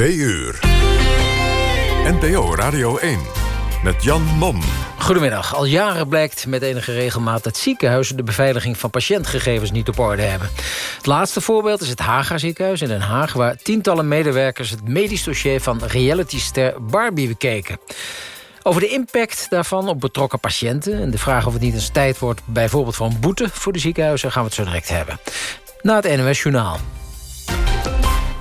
2 uur. NPO Radio 1 met Jan Mom. Goedemiddag. Al jaren blijkt met enige regelmaat dat ziekenhuizen... de beveiliging van patiëntgegevens niet op orde hebben. Het laatste voorbeeld is het Haga ziekenhuis in Den Haag... waar tientallen medewerkers het medisch dossier van realityster Barbie bekeken. Over de impact daarvan op betrokken patiënten... en de vraag of het niet eens tijd wordt bijvoorbeeld voor een boete... voor de ziekenhuizen gaan we het zo direct hebben. Na het NOS Journaal.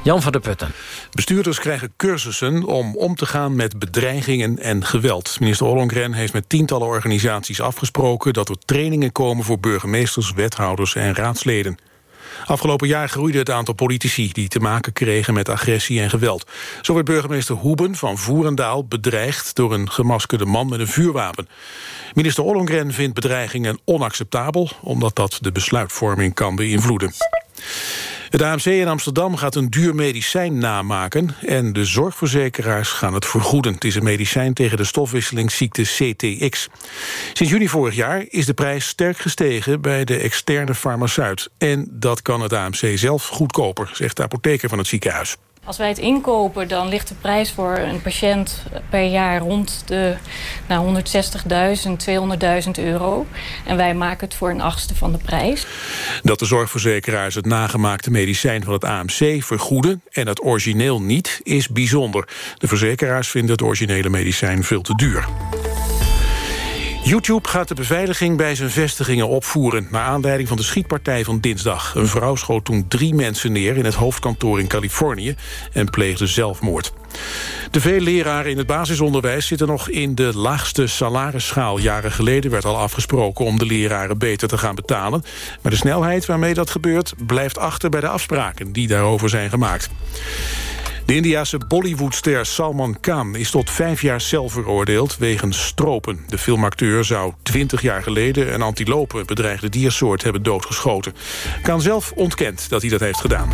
Jan van der Putten. Bestuurders krijgen cursussen om om te gaan met bedreigingen en geweld. Minister Ollongren heeft met tientallen organisaties afgesproken... dat er trainingen komen voor burgemeesters, wethouders en raadsleden. Afgelopen jaar groeide het aantal politici die te maken kregen met agressie en geweld. Zo werd burgemeester Hoeben van Voerendaal bedreigd door een gemaskerde man met een vuurwapen. Minister Ollongren vindt bedreigingen onacceptabel omdat dat de besluitvorming kan beïnvloeden. Het AMC in Amsterdam gaat een duur medicijn namaken... en de zorgverzekeraars gaan het vergoeden. Het is een medicijn tegen de stofwisselingsziekte CTX. Sinds juni vorig jaar is de prijs sterk gestegen... bij de externe farmaceut. En dat kan het AMC zelf goedkoper, zegt de apotheker van het ziekenhuis. Als wij het inkopen, dan ligt de prijs voor een patiënt per jaar rond de nou, 160.000, 200.000 euro. En wij maken het voor een achtste van de prijs. Dat de zorgverzekeraars het nagemaakte medicijn van het AMC vergoeden... en het origineel niet, is bijzonder. De verzekeraars vinden het originele medicijn veel te duur. YouTube gaat de beveiliging bij zijn vestigingen opvoeren... naar aanleiding van de schietpartij van dinsdag. Een vrouw schoot toen drie mensen neer in het hoofdkantoor in Californië... en pleegde zelfmoord. De veel leraren in het basisonderwijs zitten nog in de laagste salarisschaal. Jaren geleden werd al afgesproken om de leraren beter te gaan betalen. Maar de snelheid waarmee dat gebeurt blijft achter bij de afspraken... die daarover zijn gemaakt. De Indiase Bollywoodster Salman Khan is tot vijf jaar cel veroordeeld wegens stropen. De filmacteur zou twintig jaar geleden een antilope bedreigde diersoort hebben doodgeschoten. Khan zelf ontkent dat hij dat heeft gedaan.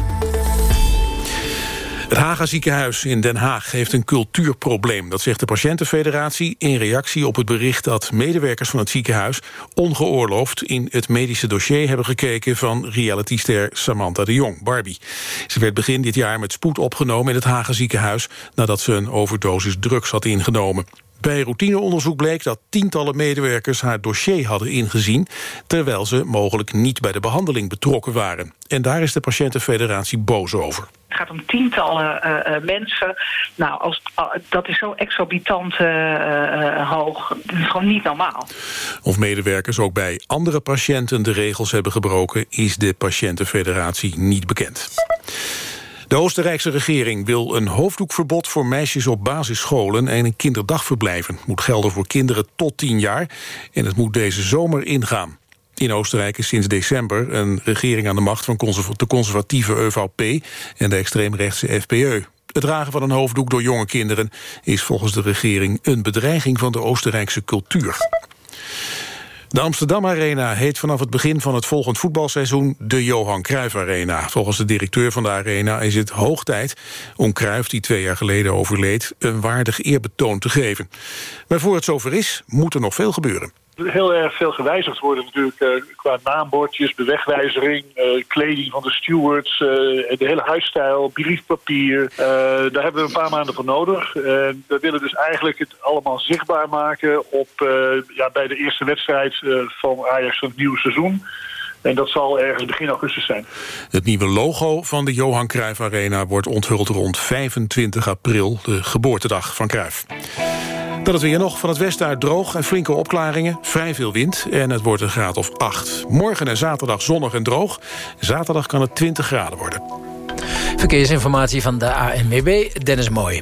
Het Haga ziekenhuis in Den Haag heeft een cultuurprobleem. Dat zegt de patiëntenfederatie in reactie op het bericht... dat medewerkers van het ziekenhuis ongeoorloofd... in het medische dossier hebben gekeken van realityster Samantha de Jong, Barbie. Ze werd begin dit jaar met spoed opgenomen in het Haga ziekenhuis... nadat ze een overdosis drugs had ingenomen. Bij routineonderzoek bleek dat tientallen medewerkers haar dossier hadden ingezien... terwijl ze mogelijk niet bij de behandeling betrokken waren. En daar is de patiëntenfederatie boos over. Het gaat om tientallen uh, mensen. Nou, als, uh, dat is zo exorbitant hoog. Dat is gewoon niet normaal. Of medewerkers ook bij andere patiënten de regels hebben gebroken... is de patiëntenfederatie niet bekend. De Oostenrijkse regering wil een hoofddoekverbod voor meisjes op basisscholen en in kinderdagverblijven. Moet gelden voor kinderen tot 10 jaar en het moet deze zomer ingaan. In Oostenrijk is sinds december een regering aan de macht van de conservatieve EVP en de extreemrechtse FPE. Het dragen van een hoofddoek door jonge kinderen is volgens de regering een bedreiging van de Oostenrijkse cultuur. De Amsterdam Arena heet vanaf het begin van het volgend voetbalseizoen de Johan Cruijff Arena. Volgens de directeur van de Arena is het hoog tijd om Cruijff, die twee jaar geleden overleed, een waardig eerbetoon te geven. Maar voor het zover is, moet er nog veel gebeuren heel erg veel gewijzigd worden natuurlijk uh, qua naambordjes, bewegwijzering, uh, kleding van de stewards, uh, de hele huisstijl, briefpapier. daar hebben we een paar maanden voor nodig. we willen dus eigenlijk het allemaal zichtbaar maken op, ja, bij de eerste wedstrijd van Ajax van het nieuwe seizoen. En dat zal ergens begin augustus zijn. Het nieuwe logo van de Johan Cruijff Arena wordt onthuld rond 25 april, de geboortedag van Cruijff. Dan het weer nog van het westen uit droog en flinke opklaringen. Vrij veel wind en het wordt een graad of 8. Morgen en zaterdag zonnig en droog. Zaterdag kan het 20 graden worden. Verkeersinformatie van de ANWB, Dennis Mooi.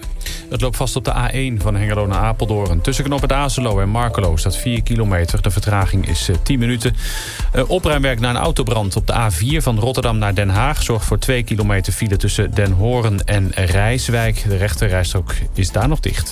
Het loopt vast op de A1 van Hengelo naar Apeldoorn. Tussen knop het Azelo en Markelo staat 4 kilometer. De vertraging is 10 eh, minuten. Uh, opruimwerk na een autobrand op de A4 van Rotterdam naar Den Haag... zorgt voor 2 kilometer file tussen Den Horen en Rijswijk. De rechterrijstrook is daar nog dicht.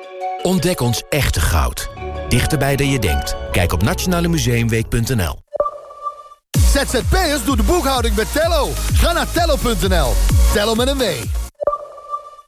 Ontdek ons echte goud. Dichterbij dan je denkt. Kijk op nationalemuseumweek.nl ZZP'ers doet de boekhouding met Tello. Ga naar tello.nl. Tello met een W.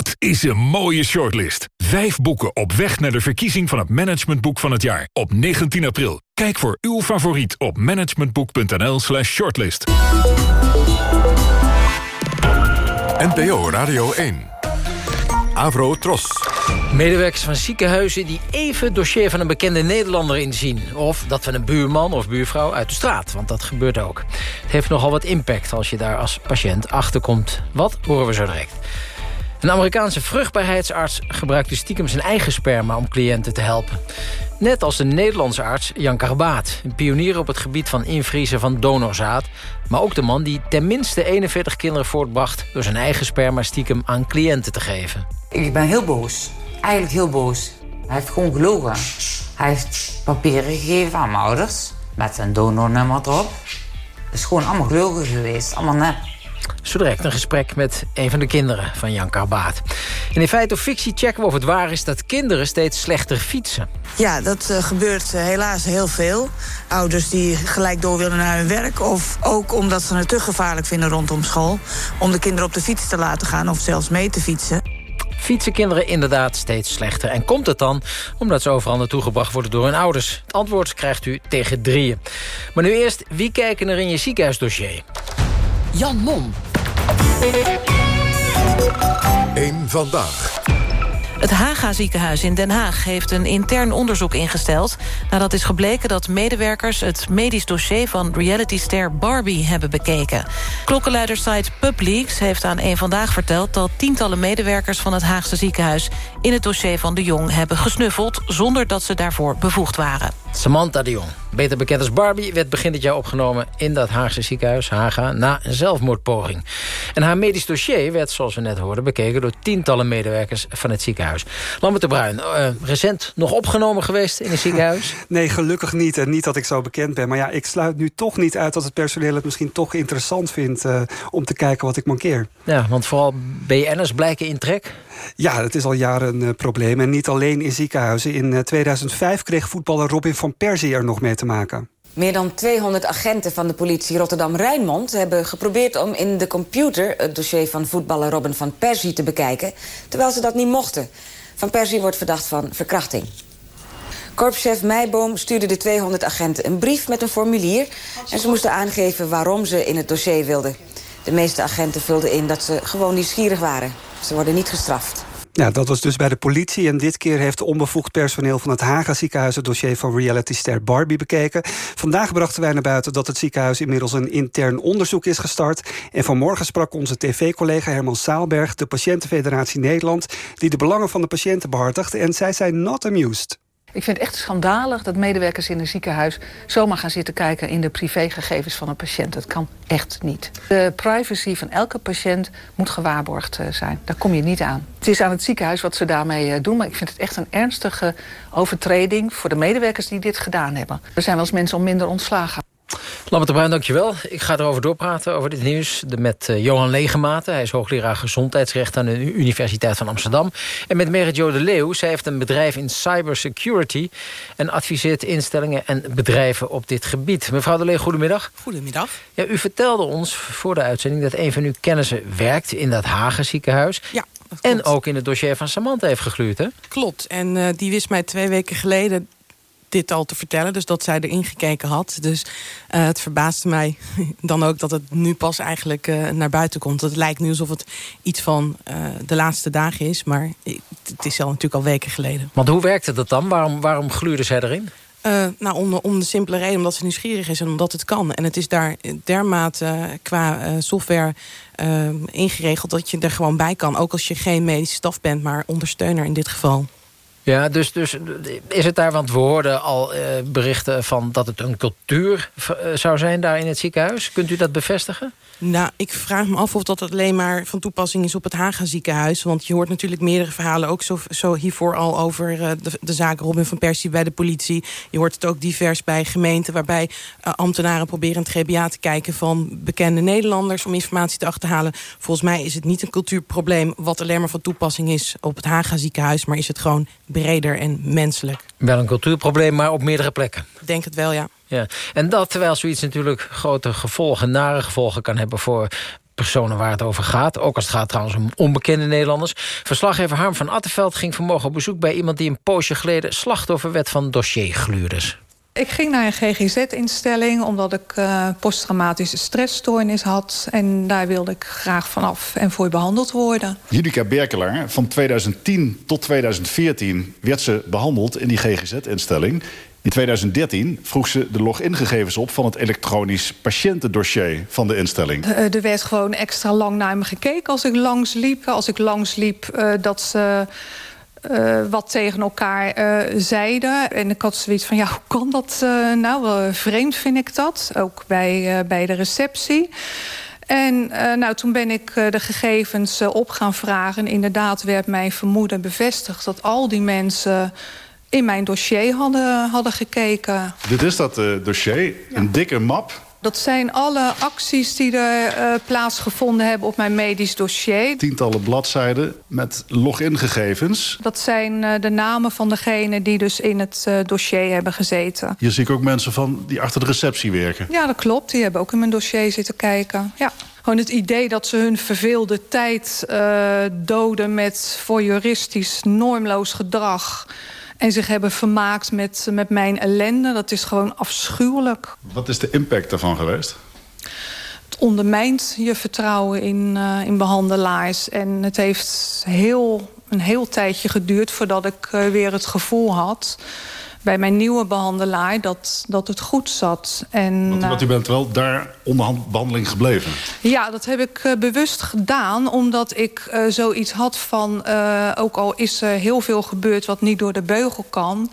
Dat is een mooie shortlist. Vijf boeken op weg naar de verkiezing van het managementboek van het jaar. Op 19 april. Kijk voor uw favoriet op managementboek.nl slash shortlist. NPO Radio 1. Avro Tros. Medewerkers van ziekenhuizen die even het dossier van een bekende Nederlander inzien. Of dat van een buurman of buurvrouw uit de straat, want dat gebeurt ook. Het heeft nogal wat impact als je daar als patiënt achterkomt. Wat horen we zo direct. Een Amerikaanse vruchtbaarheidsarts gebruikte stiekem zijn eigen sperma om cliënten te helpen. Net als de Nederlandse arts Jan Karbaat. Een pionier op het gebied van invriezen van donorzaad. Maar ook de man die tenminste 41 kinderen voortbracht... door zijn eigen sperma stiekem aan cliënten te geven. Ik ben heel boos. Eigenlijk heel boos. Hij heeft gewoon gelogen. Hij heeft papieren gegeven aan mijn ouders. Met zijn donornummer erop. Het is gewoon allemaal gelogen geweest. Allemaal net. Zo direct een gesprek met een van de kinderen van Jan Karbaat. En in feite of fictie checken we of het waar is... dat kinderen steeds slechter fietsen. Ja, dat uh, gebeurt uh, helaas heel veel. Ouders die gelijk door willen naar hun werk... of ook omdat ze het te gevaarlijk vinden rondom school... om de kinderen op de fiets te laten gaan of zelfs mee te fietsen. Fietsen kinderen inderdaad steeds slechter? En komt het dan omdat ze overal naartoe gebracht worden door hun ouders? Het antwoord krijgt u tegen drieën. Maar nu eerst, wie kijken er in je ziekenhuisdossier? Jan Mom. Eén vandaag. Het Haga ziekenhuis in Den Haag heeft een intern onderzoek ingesteld... nadat is gebleken dat medewerkers het medisch dossier... van realityster Barbie hebben bekeken. Klokkenluidersite PubLeaks heeft aan een Vandaag verteld... dat tientallen medewerkers van het Haagse ziekenhuis... in het dossier van de Jong hebben gesnuffeld... zonder dat ze daarvoor bevoegd waren. Samantha de Jong, beter bekend als Barbie... werd begin dit jaar opgenomen in dat Haagse ziekenhuis, Haga... na een zelfmoordpoging. En haar medisch dossier werd, zoals we net hoorden... bekeken door tientallen medewerkers van het ziekenhuis. Lambert de Bruin, uh, recent nog opgenomen geweest in het ziekenhuis? Nee, gelukkig niet. En niet dat ik zo bekend ben. Maar ja, ik sluit nu toch niet uit dat het personeel het misschien toch interessant vindt... Uh, om te kijken wat ik mankeer. Ja, want vooral BN'ers blijken in trek... Ja, dat is al jaren een probleem. En niet alleen in ziekenhuizen. In 2005 kreeg voetballer Robin van Persie er nog mee te maken. Meer dan 200 agenten van de politie Rotterdam-Rijnmond... hebben geprobeerd om in de computer het dossier van voetballer Robin van Persie te bekijken... terwijl ze dat niet mochten. Van Persie wordt verdacht van verkrachting. Korpschef Meijboom stuurde de 200 agenten een brief met een formulier... en ze moesten aangeven waarom ze in het dossier wilden. De meeste agenten vulden in dat ze gewoon nieuwsgierig waren. Ze worden niet gestraft. Ja, dat was dus bij de politie. En dit keer heeft onbevoegd personeel van het Haga ziekenhuis... het dossier van realityster Barbie bekeken. Vandaag brachten wij naar buiten dat het ziekenhuis... inmiddels een intern onderzoek is gestart. En vanmorgen sprak onze tv-collega Herman Saalberg... de Patiëntenfederatie Nederland... die de belangen van de patiënten behartigt. En zij zijn not amused. Ik vind het echt schandalig dat medewerkers in een ziekenhuis... zomaar gaan zitten kijken in de privégegevens van een patiënt. Dat kan echt niet. De privacy van elke patiënt moet gewaarborgd eh, zijn. Daar kom je niet aan. Het is aan het ziekenhuis wat ze daarmee eh, doen... maar ik vind het echt een ernstige overtreding... voor de medewerkers die dit gedaan hebben. Er zijn wel eens mensen om minder ontslagen. Lambert de Bruin, dankjewel. Ik ga erover doorpraten, over dit nieuws. Met uh, Johan Legematen. Hij is hoogleraar gezondheidsrecht aan de Universiteit van Amsterdam. En met Merit Jo de Leeuw. Zij heeft een bedrijf in cybersecurity... en adviseert instellingen en bedrijven op dit gebied. Mevrouw de Leeuw, goedemiddag. Goedemiddag. Ja, u vertelde ons voor de uitzending... dat een van uw kennissen werkt in dat Hagen ziekenhuis. Ja. En ook in het dossier van Samantha heeft gegluurd, hè? Klopt. En uh, die wist mij twee weken geleden dit al te vertellen. Dus dat zij erin gekeken had. Dus uh, het verbaasde mij dan ook dat het nu pas eigenlijk uh, naar buiten komt. Het lijkt nu alsof het iets van uh, de laatste dagen is. Maar het is al natuurlijk al weken geleden. Want hoe werkte dat dan? Waarom, waarom gluurde zij erin? Uh, nou, om, om de simpele reden omdat ze nieuwsgierig is en omdat het kan. En het is daar dermate qua uh, software ingeregeld dat je er gewoon bij kan. Ook als je geen medische staf bent, maar ondersteuner in dit geval. Ja, dus, dus is het daar, want we hoorden al uh, berichten van dat het een cultuur zou zijn daar in het ziekenhuis. Kunt u dat bevestigen? Nou, ik vraag me af of dat alleen maar van toepassing is op het Haga ziekenhuis. Want je hoort natuurlijk meerdere verhalen, ook zo, zo hiervoor al over uh, de, de zaak Robin van Persie bij de politie. Je hoort het ook divers bij gemeenten, waarbij uh, ambtenaren proberen het GBA te kijken van bekende Nederlanders om informatie te achterhalen. Volgens mij is het niet een cultuurprobleem wat alleen maar van toepassing is op het Haga ziekenhuis, maar is het gewoon breder en menselijk. Wel een cultuurprobleem, maar op meerdere plekken. Ik denk het wel, ja. Ja. En dat terwijl zoiets natuurlijk grote gevolgen, nare gevolgen kan hebben voor personen waar het over gaat. Ook als het gaat trouwens om onbekende Nederlanders. Verslaggever Harm van Attenveld ging vanmorgen op bezoek bij iemand die een poosje geleden slachtoffer werd van dossiergluurders. Ik ging naar een GGZ-instelling omdat ik uh, posttraumatische stressstoornis had. En daar wilde ik graag vanaf en voor behandeld worden. Judika Berkelaar, van 2010 tot 2014 werd ze behandeld in die GGZ-instelling. In 2013 vroeg ze de logingegevens op van het elektronisch patiëntendossier van de instelling. Uh, er werd gewoon extra lang naar me gekeken als ik langs liep. Als ik langs liep, uh, dat ze uh, wat tegen elkaar zeiden. En ik had zoiets van, ja, hoe kan dat nou? vreemd vind ik dat. Ook bij, bij de receptie. En uh, nou, toen ben ik uh, de gegevens uh, op gaan vragen. En inderdaad werd mijn vermoeden bevestigd... dat al die mensen in mijn dossier hadden, hadden gekeken. Dit is dat uh, dossier, ja. een dikke map. Dat zijn alle acties die er uh, plaatsgevonden hebben op mijn medisch dossier. Tientallen bladzijden met logingegevens. Dat zijn uh, de namen van degenen die dus in het uh, dossier hebben gezeten. Hier zie ik ook mensen van die achter de receptie werken. Ja, dat klopt. Die hebben ook in mijn dossier zitten kijken. Ja. Gewoon het idee dat ze hun verveelde tijd doden met voyeuristisch, normloos gedrag en zich hebben vermaakt met, met mijn ellende. Dat is gewoon afschuwelijk. Wat is de impact daarvan geweest? Het ondermijnt je vertrouwen in, uh, in behandelaars. En het heeft heel, een heel tijdje geduurd voordat ik uh, weer het gevoel had bij mijn nieuwe behandelaar dat, dat het goed zat. En, want, want u bent wel daar onder behandeling gebleven? Ja, dat heb ik uh, bewust gedaan. Omdat ik uh, zoiets had van... Uh, ook al is er heel veel gebeurd wat niet door de beugel kan...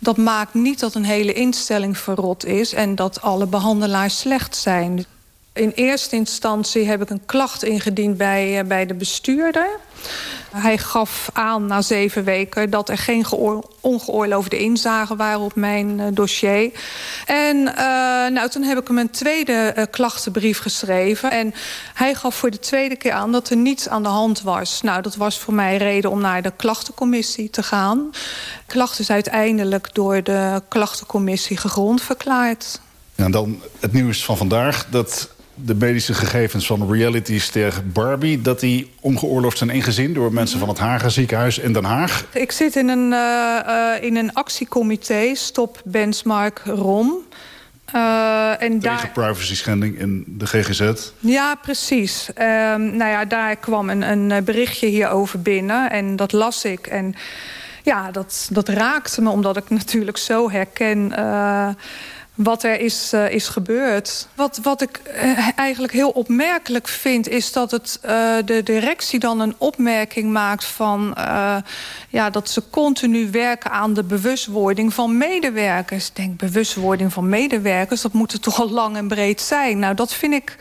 dat maakt niet dat een hele instelling verrot is... en dat alle behandelaars slecht zijn. In eerste instantie heb ik een klacht ingediend bij, bij de bestuurder... Hij gaf aan na zeven weken dat er geen ongeoorloofde inzagen waren op mijn uh, dossier. En uh, nou, toen heb ik hem een tweede uh, klachtenbrief geschreven. En hij gaf voor de tweede keer aan dat er niets aan de hand was. Nou, dat was voor mij reden om naar de klachtencommissie te gaan. Klacht is uiteindelijk door de klachtencommissie gegrond verklaard. En dan het nieuws van vandaag dat de medische gegevens van realityster Barbie... dat die ongeoorloofd zijn ingezien door mensen van het Haga ziekenhuis in Den Haag? Ik zit in een, uh, uh, in een actiecomité, Stop Benchmark ROM... Uh, en Tegen daar... privacy schending in de GGZ? Ja, precies. Uh, nou ja, daar kwam een, een berichtje hierover binnen en dat las ik. En ja, dat, dat raakte me omdat ik natuurlijk zo herken... Uh, wat er is, uh, is gebeurd. Wat, wat ik uh, eigenlijk heel opmerkelijk vind... is dat het, uh, de directie dan een opmerking maakt van... ja, dat ze continu werken aan de bewustwording van medewerkers. Ik denk, bewustwording van medewerkers... dat moet er toch al lang en breed zijn. Nou, dat vind ik,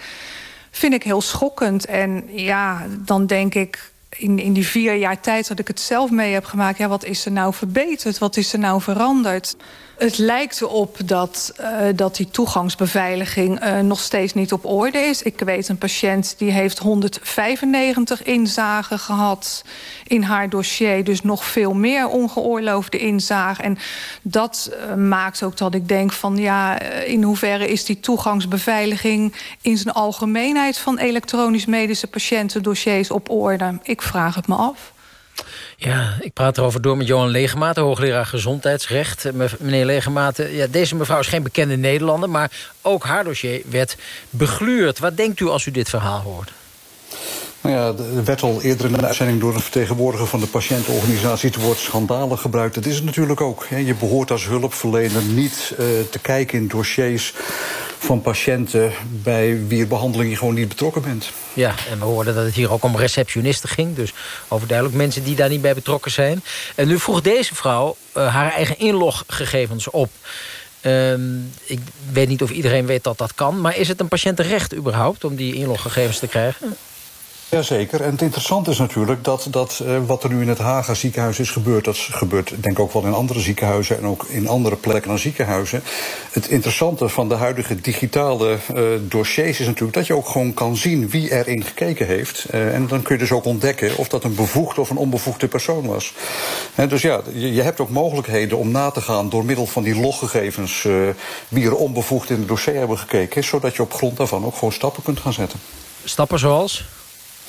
vind ik heel schokkend. En ja, dan denk ik... In, in die vier jaar tijd dat ik het zelf mee heb gemaakt... ja, wat is er nou verbeterd? Wat is er nou veranderd? Het lijkt erop dat, uh, dat die toegangsbeveiliging uh, nog steeds niet op orde is. Ik weet een patiënt die heeft 195 inzagen gehad in haar dossier. Dus nog veel meer ongeoorloofde inzagen. En dat uh, maakt ook dat ik denk van ja, in hoeverre is die toegangsbeveiliging in zijn algemeenheid van elektronisch medische patiëntendossiers op orde? Ik vraag het me af. Ja, ik praat erover door met Johan Legematen, hoogleraar gezondheidsrecht. Eh, Meneer Legematen, ja, deze mevrouw is geen bekende Nederlander... maar ook haar dossier werd begluurd. Wat denkt u als u dit verhaal hoort? Nou ja, er werd al eerder in een uitzending door een vertegenwoordiger van de patiëntenorganisatie het woord schandalig gebruikt. Dat is het natuurlijk ook. Je behoort als hulpverlener niet uh, te kijken in dossiers van patiënten bij wie behandeling je gewoon niet betrokken bent. Ja, en we hoorden dat het hier ook om receptionisten ging. Dus overduidelijk mensen die daar niet bij betrokken zijn. En nu vroeg deze vrouw uh, haar eigen inloggegevens op. Uh, ik weet niet of iedereen weet dat dat kan. Maar is het een patiëntenrecht überhaupt om die inloggegevens te krijgen? Jazeker. En het interessante is natuurlijk dat, dat uh, wat er nu in het Haga ziekenhuis is gebeurd... dat gebeurt denk ik ook wel in andere ziekenhuizen... en ook in andere plekken dan ziekenhuizen. Het interessante van de huidige digitale uh, dossiers is natuurlijk... dat je ook gewoon kan zien wie erin gekeken heeft. Uh, en dan kun je dus ook ontdekken of dat een bevoegde of een onbevoegde persoon was. En dus ja, je, je, hebt ook mogelijkheden om na te gaan... door middel van die loggegevens wie er onbevoegd in het dossier hebben gekeken... zodat je op grond daarvan ook gewoon stappen kunt gaan zetten. Stappen zoals?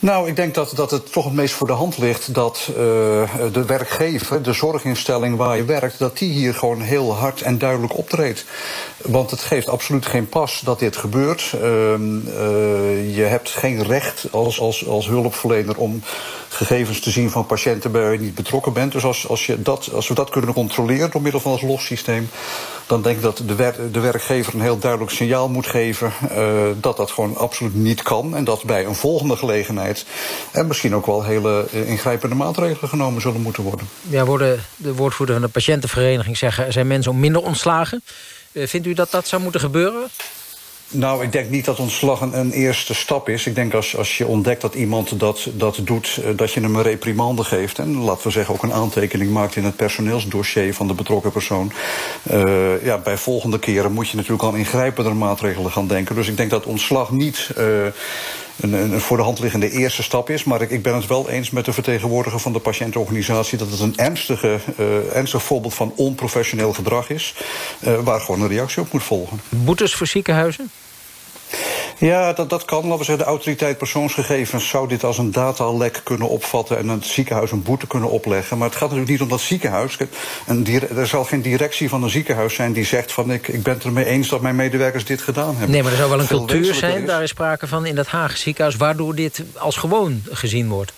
Nou, ik denk dat, dat het toch het meest voor de hand ligt dat uh, de werkgever, de zorginstelling waar je werkt, dat die hier gewoon heel hard en duidelijk optreedt. Want het geeft absoluut geen pas dat dit gebeurt. Uh, uh, je hebt geen recht als, als, als hulpverlener om gegevens te zien van patiënten wie je niet betrokken bent. Dus als, als, je dat, als we dat kunnen controleren door middel van het lossysteem, dan denk ik dat de, de werkgever een heel duidelijk signaal moet geven uh, dat dat gewoon absoluut niet kan. En dat bij een volgende gelegenheid en misschien ook wel hele ingrijpende maatregelen genomen zullen moeten worden. Ja, worden de woordvoerder van de patiëntenvereniging zeggen, er zijn mensen om minder ontslagen. Uh, vindt u dat dat zou moeten gebeuren? Nou, ik denk niet dat ontslag een, een, eerste stap is. Ik denk als, als je ontdekt dat iemand dat, dat doet, uh, dat je hem een reprimande geeft. En laten we zeggen ook een aantekening maakt in het personeelsdossier van de betrokken persoon. Uh, ja, bij volgende keren moet je natuurlijk al ingrijpender maatregelen gaan denken. Dus ik denk dat ontslag niet uh, een, voor de hand liggende eerste stap is. Maar ik, ik ben het wel eens met de vertegenwoordiger van de patiëntenorganisatie... dat het een ernstige, uh, ernstig voorbeeld van onprofessioneel gedrag is... Uh, waar gewoon een reactie op moet volgen. Boetes voor ziekenhuizen? Ja, dat, dat kan. Laten we zeggen, de autoriteit persoonsgegevens zou dit als een datalek kunnen opvatten en het ziekenhuis een boete kunnen opleggen. Maar het gaat natuurlijk niet om dat ziekenhuis. En er zal geen directie van een ziekenhuis zijn die zegt van ik, ik ben het ermee eens dat mijn medewerkers dit gedaan hebben. Nee, maar er zou wel een Veel cultuur zijn, daar is sprake van in dat Haagse ziekenhuis, waardoor dit als gewoon gezien wordt.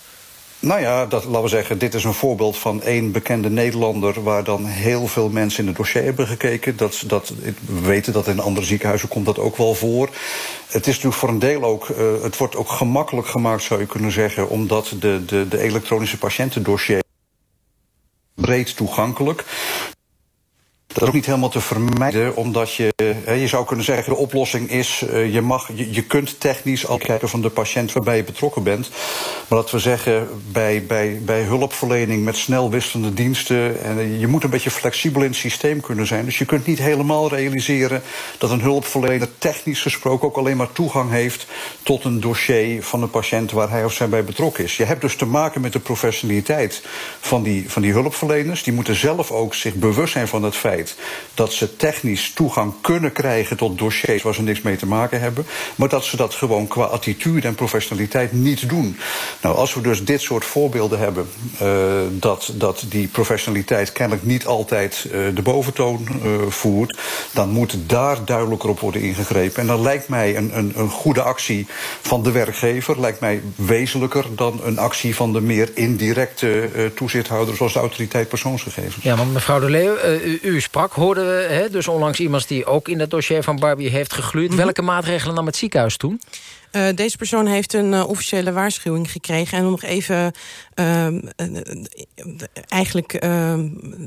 Nou ja, dat, laten we zeggen, dit is een voorbeeld van één bekende Nederlander... waar dan heel veel mensen in het dossier hebben gekeken. Dat, dat, we weten dat in andere ziekenhuizen komt dat ook wel voor. Het is natuurlijk voor een deel ook... Uh, het wordt ook gemakkelijk gemaakt, zou je kunnen zeggen... omdat de, de, de elektronische patiëntendossier breed toegankelijk. Dat is ook niet helemaal te vermijden, omdat je, je zou kunnen zeggen... de oplossing is, je, mag, je, kunt technisch al kijken van de patiënt waarbij je betrokken bent. Maar dat we zeggen, bij, bij, bij hulpverlening met snel wisselende diensten... En je moet een beetje flexibel in het systeem kunnen zijn. Dus je kunt niet helemaal realiseren dat een hulpverlener... technisch gesproken ook alleen maar toegang heeft... tot een dossier van een patiënt waar hij of zij bij betrokken is. Je hebt dus te maken met de professionaliteit van die, van die hulpverleners. Die moeten zelf ook zich bewust zijn van het feit dat ze technisch toegang kunnen krijgen tot dossiers waar ze niks mee te maken hebben, maar dat ze dat gewoon qua attitude en professionaliteit niet doen. Nou, als we dus dit soort voorbeelden hebben, uh, dat, dat die professionaliteit kennelijk niet altijd uh, de boventoon uh, voert, dan moet daar duidelijker op worden ingegrepen. En dan lijkt mij een, een, een goede actie van de werkgever, lijkt mij wezenlijker dan een actie van de meer indirecte toezichthouder, zoals de autoriteit persoonsgegevens. Ja, want mevrouw de Leeuw, u sprak, hoorden we hè, dus onlangs iemand die ook in dat dossier van Barbie heeft gegluurd. Mm -hmm. Welke maatregelen nam het ziekenhuis toen? Uh, deze persoon heeft een uh, officiële waarschuwing gekregen. En om nog even uh, eigenlijk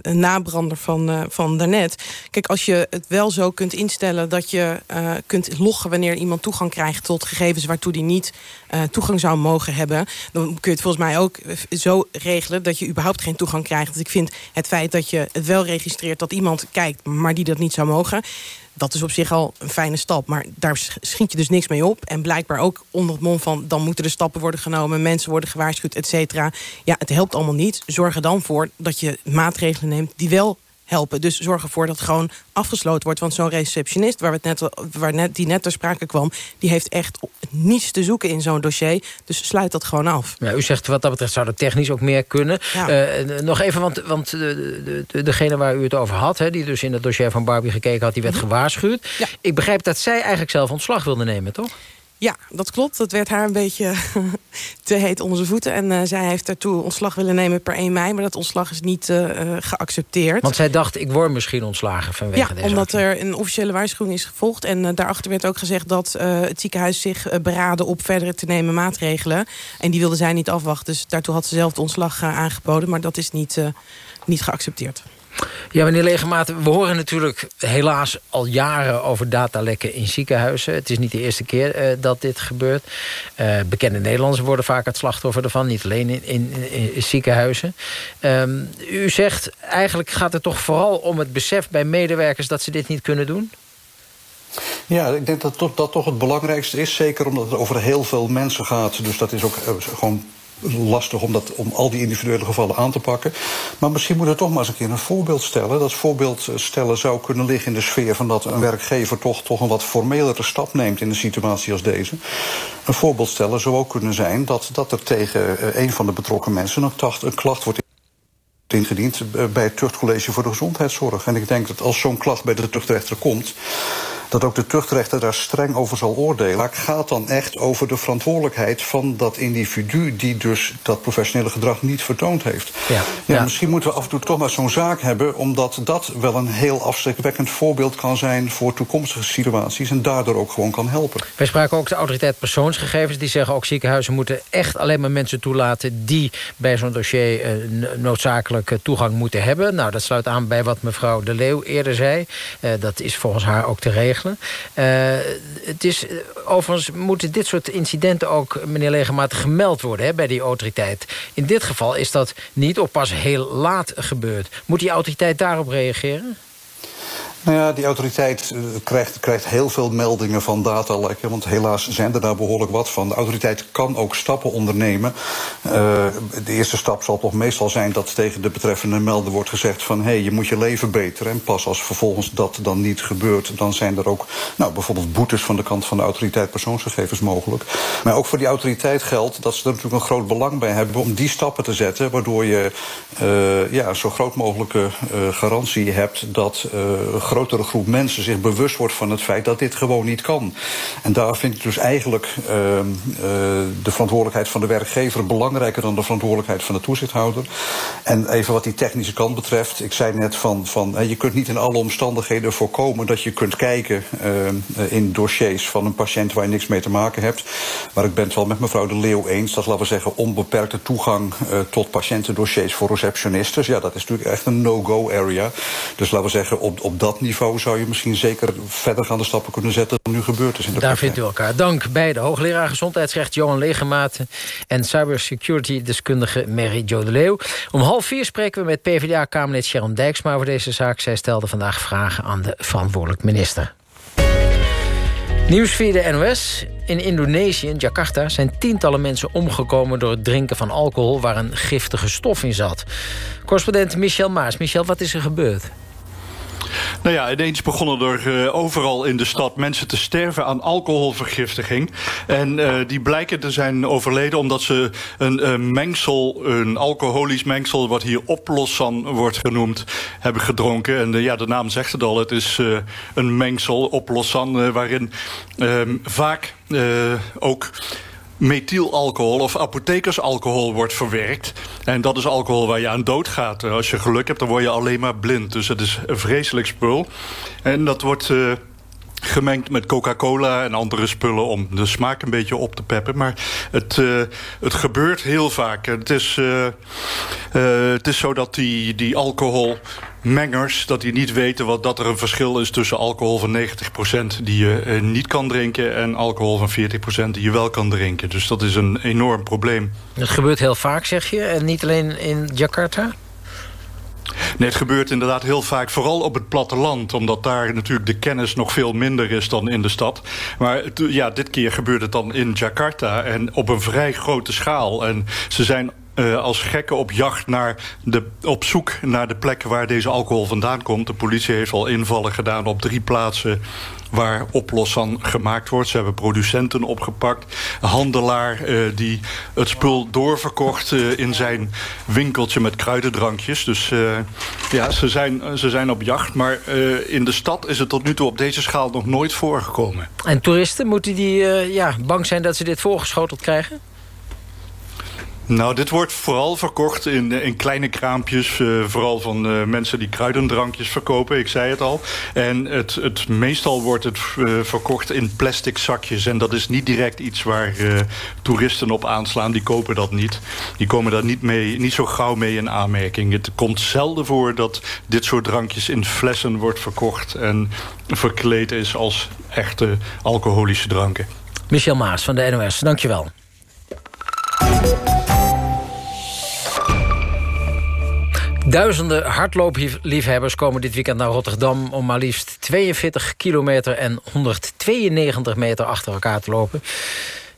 een nabrander van, van daarnet. Kijk, als je het wel zo kunt instellen dat je kunt loggen... wanneer iemand toegang krijgt tot gegevens waartoe die niet toegang zou mogen hebben... dan kun je het volgens mij ook zo regelen dat je überhaupt geen toegang krijgt. Dus ik vind het feit dat je het wel registreert dat iemand kijkt... maar die dat niet zou mogen dat is op zich al een fijne stap. Maar daar schiet je dus niks mee op. En blijkbaar ook onder het mond van... dan moeten er stappen worden genomen, mensen worden gewaarschuwd, et cetera. Ja, het helpt allemaal niet. Zorg er dan voor dat je maatregelen neemt... die wel helpen. Dus zorg ervoor dat het gewoon afgesloten wordt. Want zo'n receptionist, waar, we het net, waar net, die net ter sprake kwam... die heeft echt niets te zoeken in zo'n dossier. Dus sluit dat gewoon af. Ja, u zegt wat dat betreft zou dat technisch ook meer kunnen. Uh, nog even, want, want de, de, degene waar u het over had... Hè, die dus in het dossier van Barbie gekeken had, die werd mhm. gewaarschuwd. Ja. Ik begrijp dat zij eigenlijk zelf ontslag wilde nemen, toch? Ja, dat klopt. Dat werd haar een beetje te heet onder zijn voeten. En uh, zij heeft daartoe ontslag willen nemen per 1 mei. Maar dat ontslag is niet uh, geaccepteerd. Want zij dacht, ik word misschien ontslagen vanwege ja, deze Ja, omdat er een officiële waarschuwing is gevolgd. En uh, daarachter werd ook gezegd dat het ziekenhuis zich beraden... op verdere te nemen maatregelen. En die wilde zij niet afwachten. Dus daartoe had ze zelf de ontslag aangeboden. Maar dat is niet, niet geaccepteerd. Ja, meneer Legemaat, we horen natuurlijk helaas al jaren over datalekken in ziekenhuizen. Het is niet de eerste keer uh, dat dit gebeurt. Uh, bekende Nederlanders worden vaak het slachtoffer ervan, niet alleen in, in, ziekenhuizen. Um, u zegt, eigenlijk gaat het toch vooral om het besef bij medewerkers dat ze dit niet kunnen doen? Ja, ik denk dat dat toch het belangrijkste is. Zeker omdat het over heel veel mensen gaat. Dus dat is ook uh, gewoon lastig om, dat, om al die individuele gevallen aan te pakken. Maar misschien moet er toch maar eens een keer een voorbeeld stellen. Dat voorbeeld stellen zou kunnen liggen in de sfeer van dat een werkgever toch, toch een wat formelere stap neemt in een situatie als deze. Een voorbeeld stellen zou ook kunnen zijn dat, dat er tegen eh, een van de betrokken mensen een, tacht, een klacht wordt ingediend bij het tuchtcollege voor de gezondheidszorg. En ik denk dat als zo'n klacht bij de tuchtrechter komt dat ook de tuchtrechter daar streng over zal oordelen. Maar het gaat dan echt over de verantwoordelijkheid van dat individu... die dus dat professionele gedrag niet vertoond heeft. Ja, ja, Misschien moeten we af en toe toch maar zo'n zaak hebben... omdat dat wel een heel afschrikwekkend voorbeeld kan zijn... voor toekomstige situaties en daardoor ook gewoon kan helpen. Wij spraken ook de autoriteit persoonsgegevens. Die zeggen ook ziekenhuizen moeten echt alleen maar mensen toelaten... die bij zo'n dossier uh, noodzakelijk eh, toegang moeten hebben. Nou, dat sluit aan bij wat mevrouw De Leeuw eerder zei. Uh, dat is volgens haar ook te regelen. Uh, het is, eh, overigens moeten dit soort incidenten ook, meneer Legemaat, gemeld worden hè, bij die autoriteit. In dit geval is dat niet of pas heel laat gebeurd. Moet die autoriteit daarop reageren? Nou ja, die autoriteit eh, krijgt, krijgt heel veel meldingen van datalekken. Want helaas zijn er daar behoorlijk wat van. De autoriteit kan ook stappen ondernemen. Uh, de eerste stap zal toch meestal zijn dat tegen de betreffende melder wordt gezegd van... hé, hey, je moet je leven beter. En pas als vervolgens dat dan niet gebeurt... dan zijn er ook nou, bijvoorbeeld boetes van de kant van de autoriteit persoonsgegevens mogelijk. Maar ook voor die autoriteit geldt dat ze er natuurlijk een groot belang bij hebben... om die stappen te zetten, waardoor je uh, ja, zo groot mogelijke garantie hebt... dat grotere groep mensen zich bewust wordt van het feit dat dit gewoon niet kan. En daar vind ik dus eigenlijk uh, uh, de verantwoordelijkheid van de werkgever belangrijker dan de verantwoordelijkheid van de toezichthouder. En even wat die technische kant betreft, ik zei net van, van je kunt niet in alle omstandigheden voorkomen dat je kunt kijken uh, in dossiers van een patiënt waar je niks mee te maken hebt. Maar ik ben het wel met mevrouw De Leeuw eens dat, laten we zeggen, onbeperkte toegang tot patiëntendossiers voor receptionisten. Ja, dat is natuurlijk echt een no-go area. Dus laten we zeggen, op, op dat niveau zou je misschien zeker verder gaan de stappen kunnen zetten dan nu gebeurd is. In de Daar vindt u elkaar. Dank bij de hoogleraar gezondheidsrecht Johan Legematen en cybersecurity-deskundige Mary Jo de Leeuw. Om half vier spreken we met PvdA-Kamerlid Sharon Dijksma over deze zaak. Zij stelde vandaag vragen aan de verantwoordelijk minister. Nieuws via de NOS. In Indonesië, in Jakarta, zijn tientallen mensen omgekomen... door het drinken van alcohol waar een giftige stof in zat. Correspondent Michel Maas. Michel, wat is er gebeurd? Nou ja, ineens begonnen er uh, overal in de stad mensen te sterven aan alcoholvergiftiging. En uh, die blijken te zijn overleden omdat ze een uh, mengsel, een alcoholisch mengsel... wat hier oplossan wordt genoemd, hebben gedronken. En ja, de naam zegt het al, het is een mengsel, oplossan... waarin ehm, vaak ook methylalcohol of apothekersalcohol wordt verwerkt. En dat is alcohol waar je aan dood gaat. Als je geluk hebt, dan word je alleen maar blind. Dus het is een vreselijk spul. En dat wordt... Uh, gemengd met Coca-Cola en andere spullen om de smaak een beetje op te peppen. Maar het, uh, het gebeurt heel vaak. Het is, uh, het is zo dat die, die alcoholmengers... dat die niet weten wat, dat er een verschil is tussen alcohol van 90% die je niet kan drinken... en alcohol van 40% die je wel kan drinken. Dus dat is een enorm probleem. Het gebeurt heel vaak, zeg je, en niet alleen in Jakarta? Nee, het gebeurt inderdaad heel vaak, vooral op het platteland... omdat daar natuurlijk de kennis nog veel minder is dan in de stad. Maar ja, dit keer gebeurt het dan in Jakarta en op een vrij grote schaal. En ze zijn uh, als gekken op jacht naar de, op zoek naar de plekken waar deze alcohol vandaan komt. De politie heeft al invallen gedaan op drie plaatsen waar oplossan gemaakt wordt. Ze hebben producenten opgepakt. Handelaar uh, die het spul doorverkocht uh, in zijn winkeltje met kruidendrankjes. Dus ja, ze zijn, ze zijn op jacht. Maar in de stad is het tot nu toe op deze schaal nog nooit voorgekomen. En toeristen, moeten die ja, bang zijn dat ze dit voorgeschoteld krijgen? Nou, dit wordt vooral verkocht in, in kleine kraampjes. Uh, vooral van uh, mensen die kruidendrankjes verkopen, ik zei het al. En het, het, meestal wordt het verkocht in plastic zakjes. En dat is niet direct iets waar toeristen op aanslaan. Die kopen dat niet. Die komen daar niet, mee, niet zo gauw mee in aanmerking. Het komt zelden voor dat dit soort drankjes in flessen wordt verkocht... en verkleed is als echte alcoholische dranken. Michel Maas van de NOS, dankjewel. Duizenden hardloopliefhebbers komen dit weekend naar Rotterdam... om maar liefst 42 kilometer en 192 meter achter elkaar te lopen.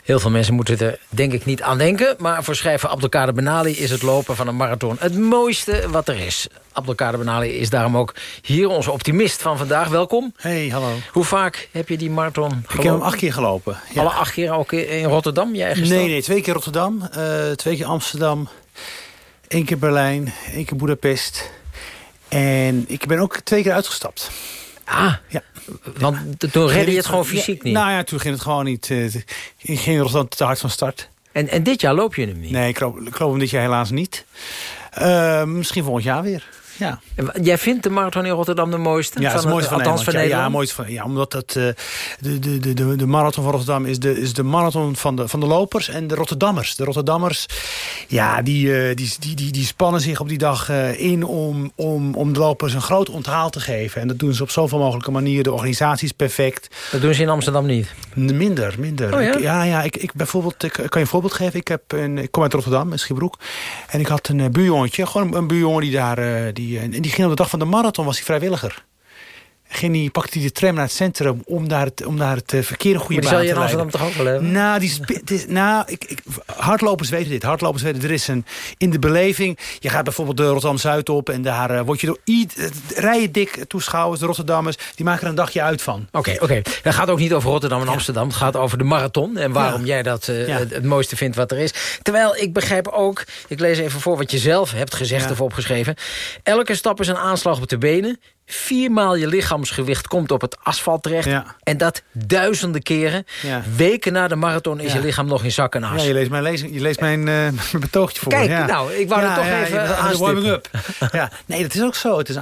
Heel veel mensen moeten er denk ik niet aan denken... maar voor schrijver Abdelkader Benali is het lopen van een marathon... het mooiste wat er is. Abdelkader Benali is daarom ook hier onze optimist van vandaag. Welkom. Hey, hallo. Hoe vaak heb je die marathon gelopen? Ik heb hem acht keer gelopen. Ja. Alle acht keer ook in Rotterdam, eigen Nee, nee, twee keer Rotterdam, uh, twee keer Amsterdam... één keer Berlijn, één keer Budapest... En ik ben ook twee keer uitgestapt. Ah, ja. want toen redde je het gewoon fysiek niet? Nou ja, toen ging het gewoon niet. Ik ging Rotterdam te hard van start. En, en dit jaar loop je hem niet? Nee, ik loop, ik loop hem dit jaar helaas niet. Uh, misschien volgend jaar weer. Ja. Jij vindt de marathon in Rotterdam de mooiste? Ja, van, het is mooiste van, althans van Nederland. Ja, mooiste van, ja omdat dat, uh, de, de, de, de marathon van Rotterdam is de, is de marathon van de, van de lopers en de Rotterdammers. De Rotterdammers, ja, die, uh, die, die, die, die spannen zich op die dag uh, in om, om, om de lopers een groot onthaal te geven. En dat doen ze op zoveel mogelijke manieren. De organisatie is perfect. Dat doen ze in Amsterdam niet? Minder, minder. Oh, ja? Ik, ja, ja, ik, ik, bijvoorbeeld, ik kan je een voorbeeld geven. Ik, heb een, ik kom uit Rotterdam, in Schiebroek. En ik had een buurjongetje, gewoon een buurjongen die daar, die, en die ging op de dag van de marathon was hij vrijwilliger. Ging hij, pakte hij de tram naar het centrum om daar het, om daar het uh, verkeer een goede baan te leiden. Maar die zal je in Amsterdam toch ook wel hebben? Nou, die, is, nou ik, ik, hardlopers weten dit. Hardlopers weten, er is een, in de beleving... Je gaat bijvoorbeeld de Rotterdam-Zuid op... en daar uh, word je door ieder, rijen dik toeschouwers, de Rotterdammers... die maken er een dagje uit van. Oké, okay, oké. Okay. Het gaat ook niet over Rotterdam en ja. Amsterdam. Het gaat over de marathon en waarom ja. jij dat uh, ja. het, het, mooiste vindt wat er is. Terwijl ik begrijp ook... Ik lees even voor wat je zelf hebt gezegd of opgeschreven. Elke stap is een aanslag op de benen viermaal je lichaamsgewicht komt op het asfalt terecht. Ja. En dat duizenden keren. Ja. Weken na de marathon is ja. je lichaam nog in zak en as. Ja, je leest mijn, lees, je leest mijn, uh, mijn betoogje voor. Kijk, nou, ik wou het toch even aan warming-up. ja, nee, dat is ook zo. Het is.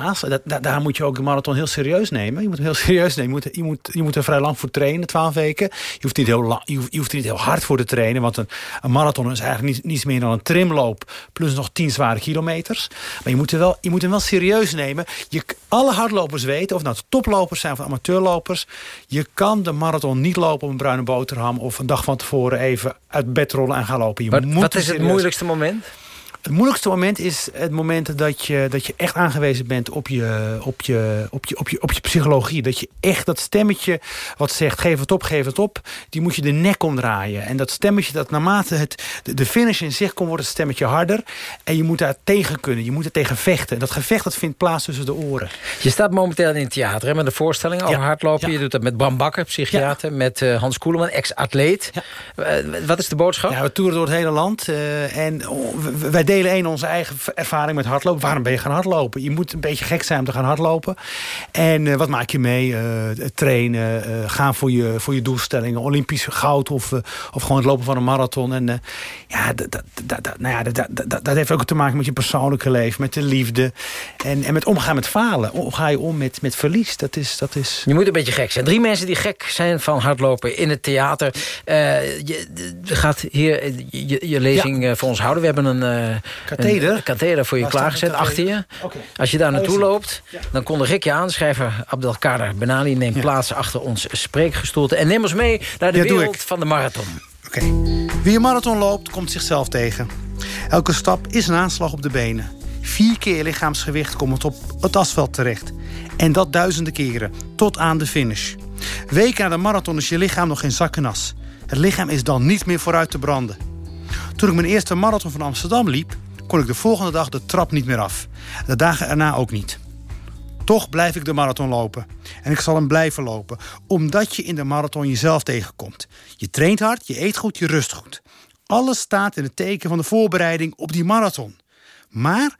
Dat, daar moet je ook de marathon heel serieus nemen. Je moet hem heel serieus nemen. Je moet, je moet, je moet er vrij lang voor trainen, twaalf weken. Je hoeft, niet heel lang, je, hoeft, je hoeft er niet heel hard voor te trainen. Want een, een marathon is eigenlijk niet, niets meer dan een trimloop... plus nog tien zware kilometers. Maar je moet, er wel, je moet hem wel serieus nemen. Je, alle hardlopers weten, of nou toplopers zijn of amateurlopers... je kan de marathon niet lopen op een bruine boterham... of een dag van tevoren even uit bed rollen en gaan lopen. Je wat moet wat is het moeilijkste moment? Het moeilijkste moment is het moment dat je, dat je echt aangewezen bent op je, op, je, op, je, op, je, op je psychologie. Dat je echt dat stemmetje wat zegt geef het op, geef het op. Die moet je de nek omdraaien. En dat stemmetje dat naarmate het, de, finish in zicht komt wordt het stemmetje harder. En je moet daar tegen kunnen. Je moet er tegen vechten. En dat gevecht dat vindt plaats tussen de oren. Je staat momenteel in het theater hè, met een voorstelling over ja. hardlopen. Ja. Je doet dat met Bram Bakker, psychiater. Ja. Met uh, Hans Koeleman, ex-atleet. Uh, wat is de boodschap? Ja, we toeren door het hele land. Uh, en oh, wij delen één onze eigen ervaring met hardlopen. Waarom ben je gaan hardlopen? Je moet een beetje gek zijn om te gaan hardlopen. En uh, wat maak je mee? Uh, trainen, uh, gaan voor je, voor je doelstellingen. Olympisch goud of, of gewoon het lopen van een marathon. En ja, dat, dat, dat, nou ja dat, dat, dat heeft ook te maken met je persoonlijke leven. Met de liefde. En, en met omgaan met falen. Hoe ga je om met, met verlies? Dat is, dat is... Je moet een beetje gek zijn. Drie mensen die gek zijn van hardlopen in het theater. je gaat hier je, je lezing ja. voor ons houden. We hebben een... Katheder? Een katheder voor je Waar klaargezet, achter je. Okay. Als je daar naartoe loopt, ja. dan kondig ik je aan. Schrijver Abdelkader Benali neemt ja. plaats achter ons spreekgestoelte. En neem ons mee naar de ja, wereld van de marathon. Oké. Okay. Wie een marathon loopt, komt zichzelf tegen. Elke stap is een aanslag op de benen. Vier keer lichaamsgewicht komt op het asfalt terecht. En dat duizenden keren, tot aan de finish. Weken na de marathon is je lichaam nog in zak en as. Het lichaam is dan niet meer vooruit te branden. Toen ik mijn eerste marathon van Amsterdam liep... kon ik de volgende dag de trap niet meer af. De dagen erna ook niet. Toch blijf ik de marathon lopen. En ik zal hem blijven lopen. Omdat je in de marathon jezelf tegenkomt. Je traint hard, je eet goed, je rust goed. Alles staat in het teken van de voorbereiding op die marathon. Maar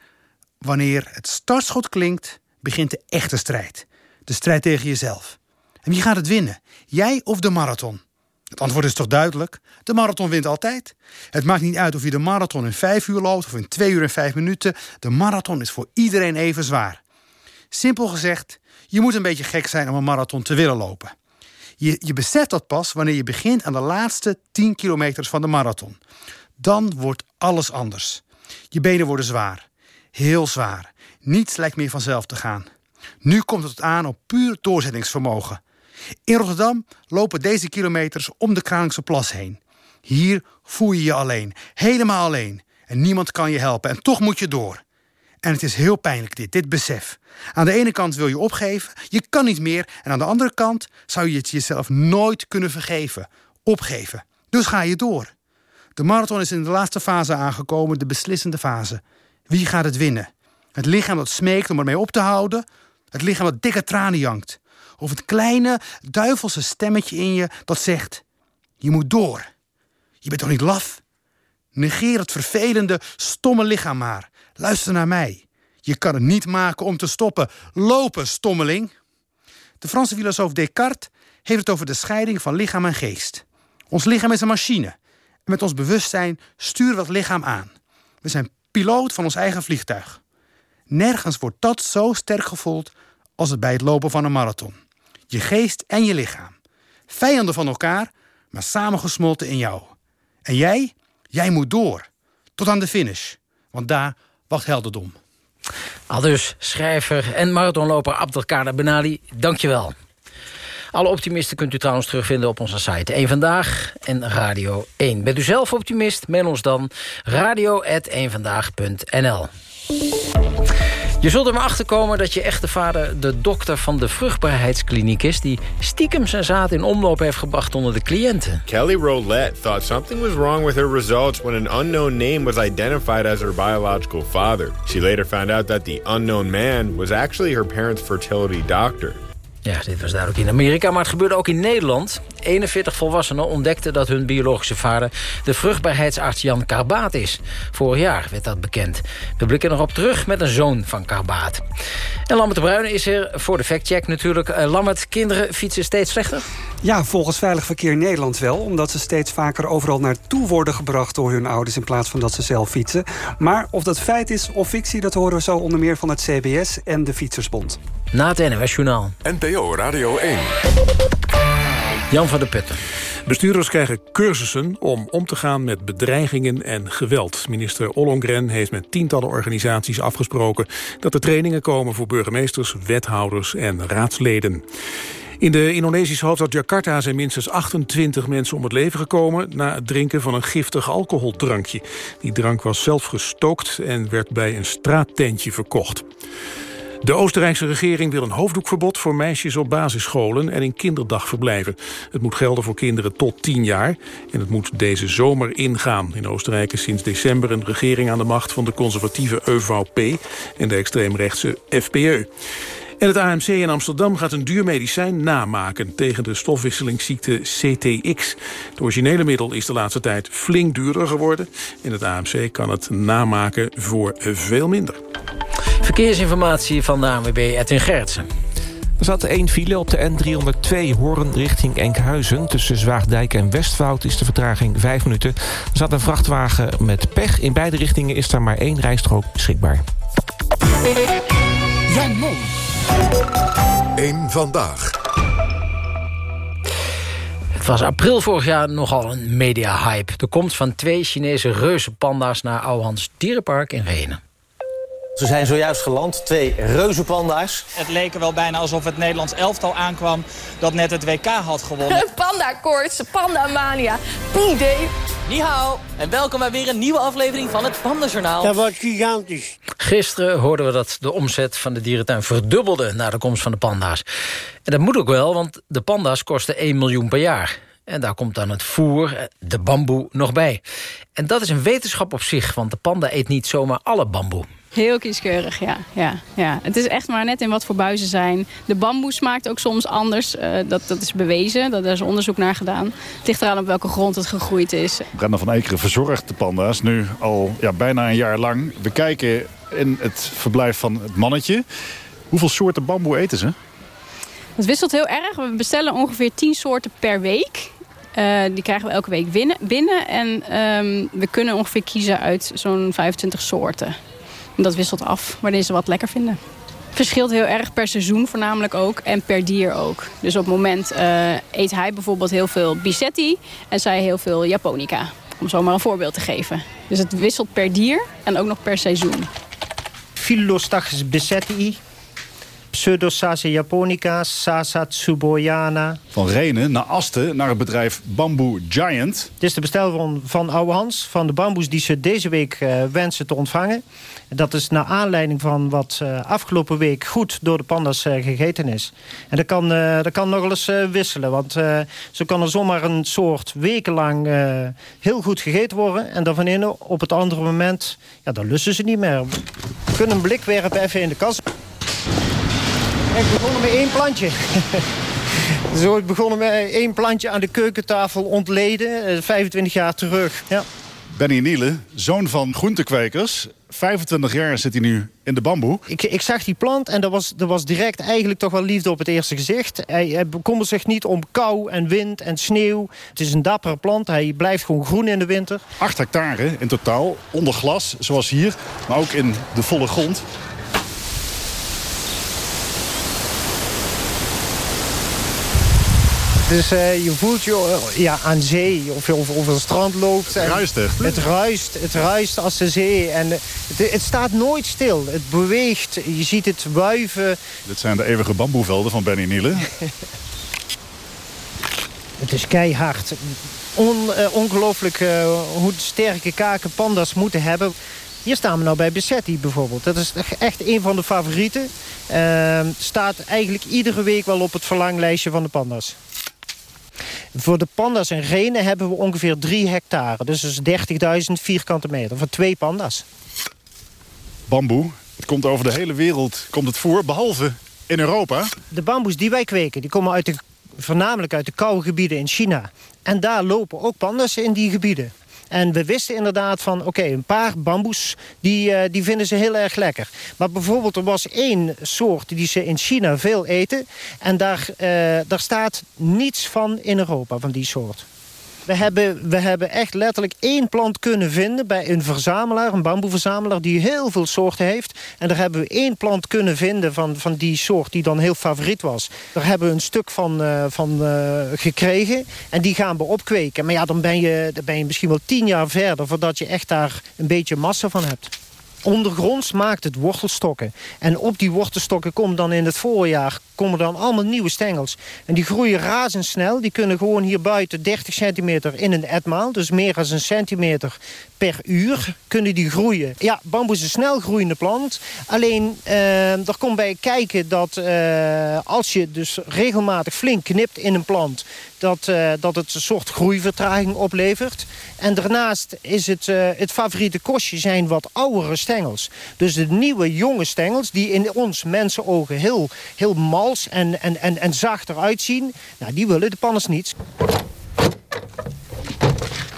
wanneer het startschot klinkt, begint de echte strijd. De strijd tegen jezelf. En wie gaat het winnen? Jij of de marathon? Het antwoord is toch duidelijk? De marathon wint altijd. Het maakt niet uit of je de marathon in vijf uur loopt of in twee uur en vijf minuten. De marathon is voor iedereen even zwaar. Simpel gezegd, je moet een beetje gek zijn om een marathon te willen lopen. Je, je beseft dat pas wanneer je begint aan de laatste 10 kilometers van de marathon. Dan wordt alles anders. Je benen worden zwaar. Heel zwaar. Niets lijkt meer vanzelf te gaan. Nu komt het aan op puur doorzettingsvermogen. In Rotterdam lopen deze kilometers om de Kralingse Plas heen. Hier voel je je alleen, helemaal alleen. En niemand kan je helpen en toch moet je door. En het is heel pijnlijk dit, dit besef. Aan de ene kant wil je opgeven, je kan niet meer. En aan de andere kant zou je het jezelf nooit kunnen vergeven. Opgeven. Dus ga je door. De marathon is in de laatste fase aangekomen, de beslissende fase. Wie gaat het winnen? Het lichaam dat smeekt om ermee op te houden? Het lichaam dat dikke tranen jankt? Of het kleine, duivelse stemmetje in je dat zegt... Je moet door. Je bent toch niet laf? Negeer het vervelende, stomme lichaam maar. Luister naar mij. Je kan het niet maken om te stoppen. Lopen, stommeling. De Franse filosoof Descartes heeft het over de scheiding van lichaam en geest. Ons lichaam is een machine. En met ons bewustzijn sturen we het lichaam aan. We zijn piloot van ons eigen vliegtuig. Nergens wordt dat zo sterk gevoeld als het bij het lopen van een marathon. Je geest en je lichaam. Vijanden van elkaar, maar samengesmolten in jou. En jij? Jij moet door. Tot aan de finish. Want daar wacht helderdom. Al dus schrijver en marathonloper Abdelkader Benali, dankjewel. Alle optimisten kunt u trouwens terugvinden op onze site. Eén Vandaag en Radio 1. Bent u zelf optimist? Mail ons dan radio.eenvandaag.nl. Je zult er maar achterkomen dat je echte vader de dokter van de vruchtbaarheidskliniek is... die stiekem zijn zaad in omloop heeft gebracht onder de cliënten. Kelly Rolette thought something was wrong with her results... when an unknown name was identified as her biological father. She later found out that the unknown man was actually her parents' fertility doctor. Ja, dit was duidelijk in Amerika, maar het gebeurde ook in Nederland. 41 volwassenen ontdekten dat hun biologische vader... de vruchtbaarheidsarts Jan Karbaat is. Vorig jaar werd dat bekend. We blikken nog op terug met een zoon van Karbaat. En Lambert de Bruyne is er voor de factcheck natuurlijk. Uh, Lambert, kinderen fietsen steeds slechter? Ja, volgens Veilig Verkeer Nederland wel. Omdat ze steeds vaker overal naartoe worden gebracht door hun ouders... in plaats van dat ze zelf fietsen. Maar of dat feit is of fictie, dat horen we zo onder meer van het CBS en de Fietsersbond. Na het NOS Journaal. NPO Radio 1. Jan van der Putten. Bestuurders krijgen cursussen om om te gaan met bedreigingen en geweld. Minister Ollongren heeft met tientallen organisaties afgesproken... dat er trainingen komen voor burgemeesters, wethouders en raadsleden. In de Indonesische hoofdstad Jakarta zijn minstens 28 mensen om het leven gekomen... na het drinken van een giftig alcoholdrankje. Die drank was zelf gestookt en werd bij een straattentje verkocht. De Oostenrijkse regering wil een hoofddoekverbod voor meisjes op basisscholen en in kinderdagverblijven. Het moet gelden voor kinderen tot 10 jaar en het moet deze zomer ingaan. In Oostenrijk is sinds december een regering aan de macht van de conservatieve EVP en de extreemrechtse FPE. En het AMC in Amsterdam gaat een duur medicijn namaken... tegen de stofwisselingsziekte CTX. Het originele middel is de laatste tijd flink duurder geworden... en het AMC kan het namaken voor veel minder. Verkeersinformatie van de ANWB Edwin Gertsen. Er zat één file op de N302 Horen richting Enkhuizen. Tussen Zwaagdijk en Westwoud is de vertraging 5 minuten. Er zat een vrachtwagen met pech. In beide richtingen is er maar één rijstrook beschikbaar. Jan. Eén Vandaag. Het was april vorig jaar nogal een media-hype. De komst van twee Chinese reuzenpanda's naar Ouwehans Dierenpark in Renen. Ze zijn zojuist geland, twee reuzenpanda's. Het leek er wel bijna alsof het Nederlands elftal aankwam... dat net het WK had gewonnen. Panda koorts, panda mania, P-day. Ni hao, en welkom bij weer een nieuwe aflevering van het Pandajournaal. Dat was gigantisch. Gisteren hoorden we dat de omzet van de dierentuin verdubbelde... na de komst van de panda's. En dat moet ook wel, want de panda's kosten 1 miljoen per jaar. En daar komt dan het voer, eh, de bamboe, nog bij. En dat is een wetenschap op zich, want de panda eet niet zomaar alle bamboe. Heel kieskeurig, ja. ja, ja. Het is echt maar net in wat voor buizen zijn. De bamboe smaakt ook soms anders. Uh, dat, dat is bewezen, dat, daar is onderzoek naar gedaan. Het ligt eraan op welke grond het gegroeid is. Brenda van Ekeren verzorgt de panda's nu al ja, bijna een jaar lang. We kijken in het verblijf van het mannetje. Hoeveel soorten bamboe eten ze? Het wisselt heel erg. We bestellen ongeveer 10 soorten per week. Uh, die krijgen we elke week binnen. binnen en um, we kunnen ongeveer kiezen uit zo'n 25 soorten. En dat wisselt af wanneer ze wat lekker vinden. Verschilt heel erg per seizoen voornamelijk ook en per dier ook. Dus op het moment uh, eet hij bijvoorbeeld heel veel bisetti en zij heel veel japonica. Om zomaar een voorbeeld te geven. Dus het wisselt per dier en ook nog per seizoen. Philostachys bisetti, Pseudosase japonica, Sasa tsuboyana. Van Renen naar Asten naar het bedrijf Bamboo Giant. Dit is de bestelbron van Oude Hans, van de bamboes die ze deze week uh, wensen te ontvangen. Dat is naar aanleiding van wat uh, afgelopen week goed door de pandas uh, gegeten is. En dat kan, dat kan nogal eens wisselen, want zo kan er zomaar een soort wekenlang heel goed gegeten worden. En dan van in op het andere moment, ja, dan lussen ze niet meer. We kunnen een blik werpen even in de kast. Ik begonnen met één plantje. Zo, ik begonnen met één plantje aan de keukentafel ontleden. 25 jaar terug. Ja. Benny Niele, zoon van groentekwekers. 25 jaar zit hij nu in de bamboe. Ik, ik zag die plant en er was, er was direct eigenlijk toch wel liefde op het eerste gezicht. Hij, hij bekommert zich niet om kou en wind en sneeuw. Het is een dappere plant. Hij blijft gewoon groen in de winter. 8 hectare in totaal, onder glas, zoals hier. Maar ook in de volle grond. Dus uh, je voelt je uh, ja, aan zee of of over het strand loopt. Het ruist echt. Het ruist, het ruist als de zee. En het, het, staat nooit stil. Het beweegt. Je ziet het wuiven. Dit zijn de eeuwige bamboevelden van Benny Niele. het is keihard. On, uh, ongelooflijk hoe sterke kaken panda's moeten hebben. Hier staan we nou bij Besetti bijvoorbeeld. Dat is echt een van de favorieten. staat eigenlijk iedere week wel op het verlanglijstje van de panda's. Voor de panda's en renen hebben we ongeveer 3 hectare. Dus dat is 30.000 vierkante meter voor twee panda's. Bamboe, het komt over de hele wereld komt het voor, behalve in Europa. De bamboes die wij kweken, die komen uit de, voornamelijk uit de koude gebieden in China. En daar lopen ook panda's in die gebieden. En we wisten inderdaad van, oké, een paar bamboes, die, uh, die vinden ze heel erg lekker. Maar bijvoorbeeld, er was één soort die ze in China veel eten. En daar, uh, daar staat niets van in Europa, van die soort. We hebben, we hebben echt letterlijk één plant kunnen vinden bij een verzamelaar, een bamboeverzamelaar, die heel veel soorten heeft. En daar hebben we één plant kunnen vinden van, van die soort die dan heel favoriet was. Daar hebben we een stuk van, uh, van uh, gekregen en die gaan we opkweken. Maar ja, dan ben, je, dan ben je misschien wel tien jaar verder voordat je echt daar een beetje massa van hebt. Ondergronds maakt het wortelstokken. En op die wortelstokken komen dan in het voorjaar komen dan allemaal nieuwe stengels. En die groeien razendsnel. Die kunnen gewoon hier buiten 30 centimeter in een etmaal. Dus meer dan een centimeter per uur kunnen die groeien. Ja, bamboe is een snel groeiende plant. Alleen, uh, er komt bij kijken dat uh, als je dus regelmatig flink knipt in een plant... Dat, uh, dat het een soort groeivertraging oplevert. En daarnaast is het, het favoriete kostje zijn wat oudere stengels. Dus de nieuwe jonge stengels die in ons mensenogen heel, heel mals en, en, en, en zacht eruit zien... Nou, die willen de panners niet.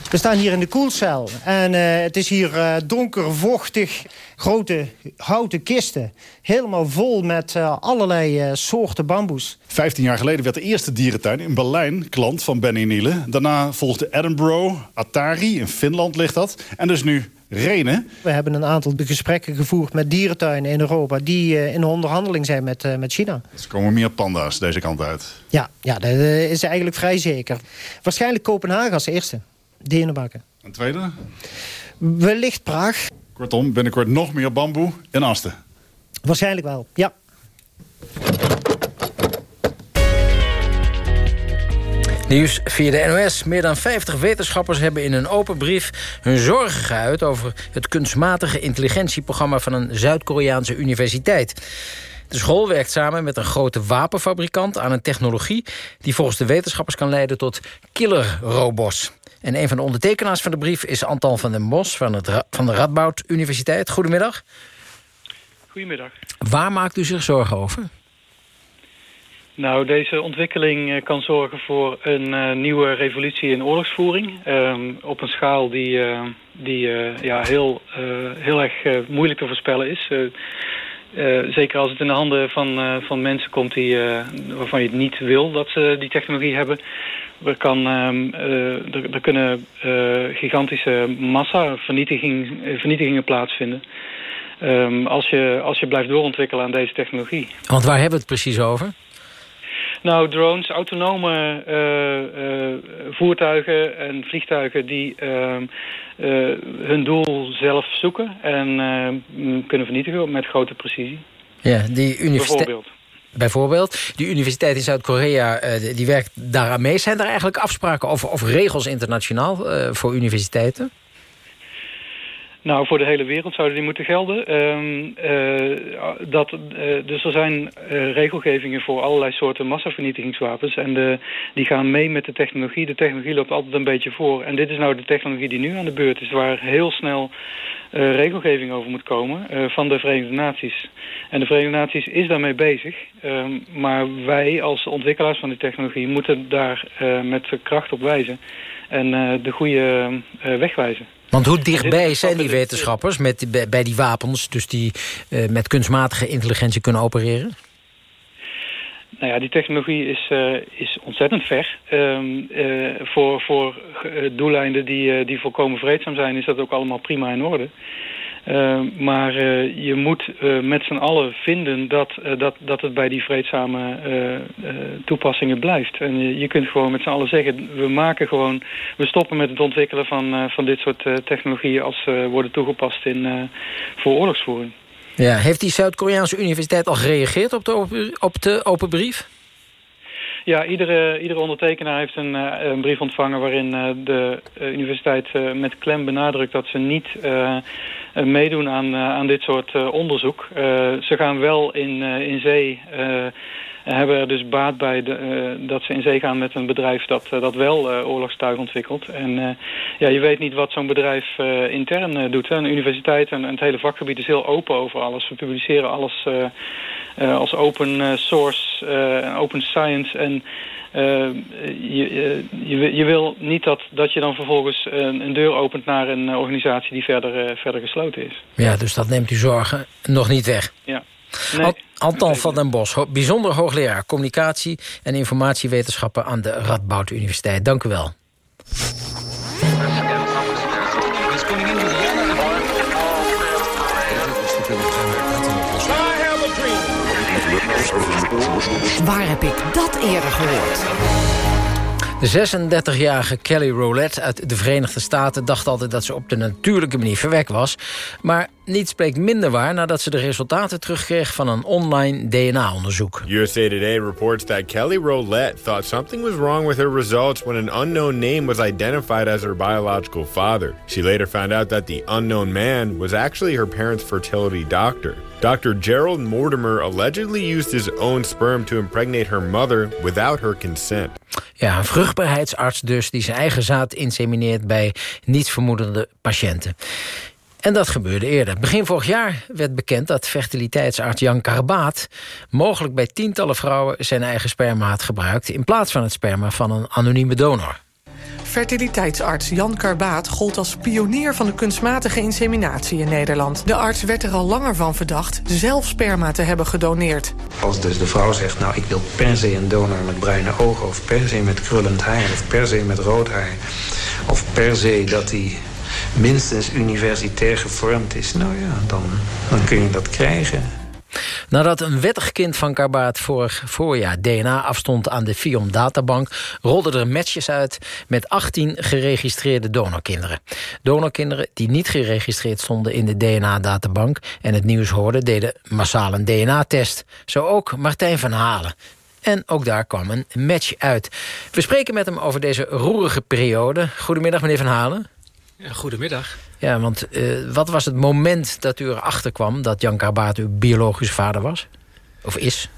We staan hier in de koelcel en uh, het is hier uh, donker, vochtig, grote houten kisten. Helemaal vol met uh, allerlei soorten bamboes. Vijftien jaar geleden werd de eerste dierentuin in Berlijn klant van Benny Niele. Daarna volgde Edinburgh, Atari, in Finland ligt dat. En dus nu Renen. We hebben een aantal gesprekken gevoerd met dierentuinen in Europa... die in onderhandeling zijn met, met China. Dus er komen meer panda's deze kant uit. Ja, ja, dat is eigenlijk vrij zeker. Waarschijnlijk Kopenhagen als eerste. Denemarken. En tweede? Wellicht Praag. Kortom, binnenkort nog meer bamboe in Asten. Waarschijnlijk wel, ja. Nieuws via de NOS. Meer dan 50 wetenschappers hebben in een open brief hun zorgen geuit... over het kunstmatige intelligentieprogramma van een Zuid-Koreaanse universiteit. De school werkt samen met een grote wapenfabrikant aan een technologie... die volgens de wetenschappers kan leiden tot killerrobots. En een van de ondertekenaars van de brief is Antal van den Bos... van, het, van de Radboud Universiteit. Goedemiddag. Goedemiddag. Waar maakt u zich zorgen over? Nou, deze ontwikkeling eh, kan zorgen voor een uh, nieuwe revolutie in oorlogsvoering. Um, op een schaal die, uh, die ja, heel, heel erg moeilijk te voorspellen is. Zeker als het in de handen van, van mensen komt die, waarvan je het niet wil dat ze die technologie hebben. Er, kan, er, kunnen gigantische massavernietigingen plaatsvinden. Um, als, je, als je blijft doorontwikkelen aan deze technologie. Want waar hebben we het precies over? Nou, drones, autonome uh, uh, voertuigen en vliegtuigen die uh, hun doel zelf zoeken en kunnen vernietigen met grote precisie. Ja, die universiteit. Bijvoorbeeld. Bijvoorbeeld, die universiteit in Zuid-Korea die werkt daaraan mee. Zijn er eigenlijk afspraken over, of regels internationaal voor universiteiten? Nou, voor de hele wereld zouden die moeten gelden. Um, uh, dat, uh, dus er zijn uh, regelgevingen voor allerlei soorten massavernietigingswapens. En de, die gaan mee met de technologie. De technologie loopt altijd een beetje voor. En dit is nou de technologie die nu aan de beurt is... waar heel snel regelgeving over moet komen van de Verenigde Naties. En de Verenigde Naties is daarmee bezig. Um, maar wij als ontwikkelaars van die technologie... moeten daar met kracht op wijzen. En de goede weg wijzen. Want hoe dichtbij zijn die wetenschappers met, bij die wapens... dus die uh, met kunstmatige intelligentie kunnen opereren? Nou ja, die technologie is, uh, is ontzettend ver. Um, uh, voor voor doeleinden die, die volkomen vreedzaam zijn... is dat ook allemaal prima in orde. Uh, maar uh, je moet uh, met z'n allen vinden dat, dat, dat het bij die vreedzame toepassingen blijft. En je, kunt gewoon met z'n allen zeggen, we maken gewoon, we stoppen met het ontwikkelen van, van dit soort technologieën als ze worden toegepast in, voor oorlogsvoering. Ja, heeft die Zuid-Koreaanse universiteit al gereageerd op de, op de open brief? Ja, iedere, iedere ondertekenaar heeft een, een brief ontvangen... waarin de universiteit met klem benadrukt dat ze niet meedoen aan, aan dit soort onderzoek. ze gaan wel in, in zee hebben er dus baat bij de, uh, dat ze in zee gaan met een bedrijf dat, uh, dat wel uh, oorlogstuig ontwikkelt. En ja, je weet niet wat zo'n bedrijf intern doet. Hè. Een universiteit en, en, het hele vakgebied is heel open over alles. We publiceren alles als open source, open science en... Uh, je, je, je, wil niet dat, dat je dan vervolgens een, een deur opent naar een organisatie die verder, uh, verder gesloten is. Ja, dus dat neemt u zorgen nog niet weg. Ja. Nee. Anton van den Bos, bijzonder hoogleraar communicatie en informatiewetenschappen aan de Radboud Universiteit. Dank u wel. Waar heb ik dat eerder gehoord? De 36-jarige Kelly Rolette uit de Verenigde Staten... dacht altijd dat ze op de natuurlijke manier verwekt was. Maar niets bleek minder waar nadat ze de resultaten terugkreeg... van een online DNA-onderzoek. USA Today reports that Kelly Rolette thought something was wrong with her results... when an unknown name was identified as her biological father. She later found out that the unknown man was actually her parents' fertility doctor. Dr. Gerald Mortimer allegedly used his own sperm to impregnate her mother without her consent. Ja, een vruchtbaarheidsarts dus die zijn eigen zaad insemineert bij niet vermoedende patiënten. En dat gebeurde eerder. Begin vorig jaar werd bekend dat fertiliteitsarts Jan Karbaat... mogelijk bij tientallen vrouwen zijn eigen sperma had gebruikt... in plaats van het sperma van een anonieme donor. Fertiliteitsarts Jan Karbaat gold als pionier van de kunstmatige inseminatie in Nederland. De arts werd er al langer van verdacht zelf sperma te hebben gedoneerd. Als dus de vrouw zegt, nou ik wil per se een donor met bruine ogen... of per se met krullend haar, of per se met rood haar... of per se dat hij minstens universitair gevormd is... nou ja, dan, dan kun je dat krijgen. Nadat een wettig kind van Karbaat vorig voorjaar DNA afstond aan de FIOM databank... rolden er matches uit met 18 geregistreerde donorkinderen. Donorkinderen die niet geregistreerd stonden in de DNA-databank... en het nieuws hoorden, deden massaal een DNA-test. Zo ook Martijn van Halen. En ook daar kwam een match uit. We spreken met hem over deze roerige periode. Goedemiddag, meneer Van Halen. Goedemiddag. Ja, want uh, wat was het moment dat u erachter kwam... dat Jan Karbaat uw biologische vader was? Of is?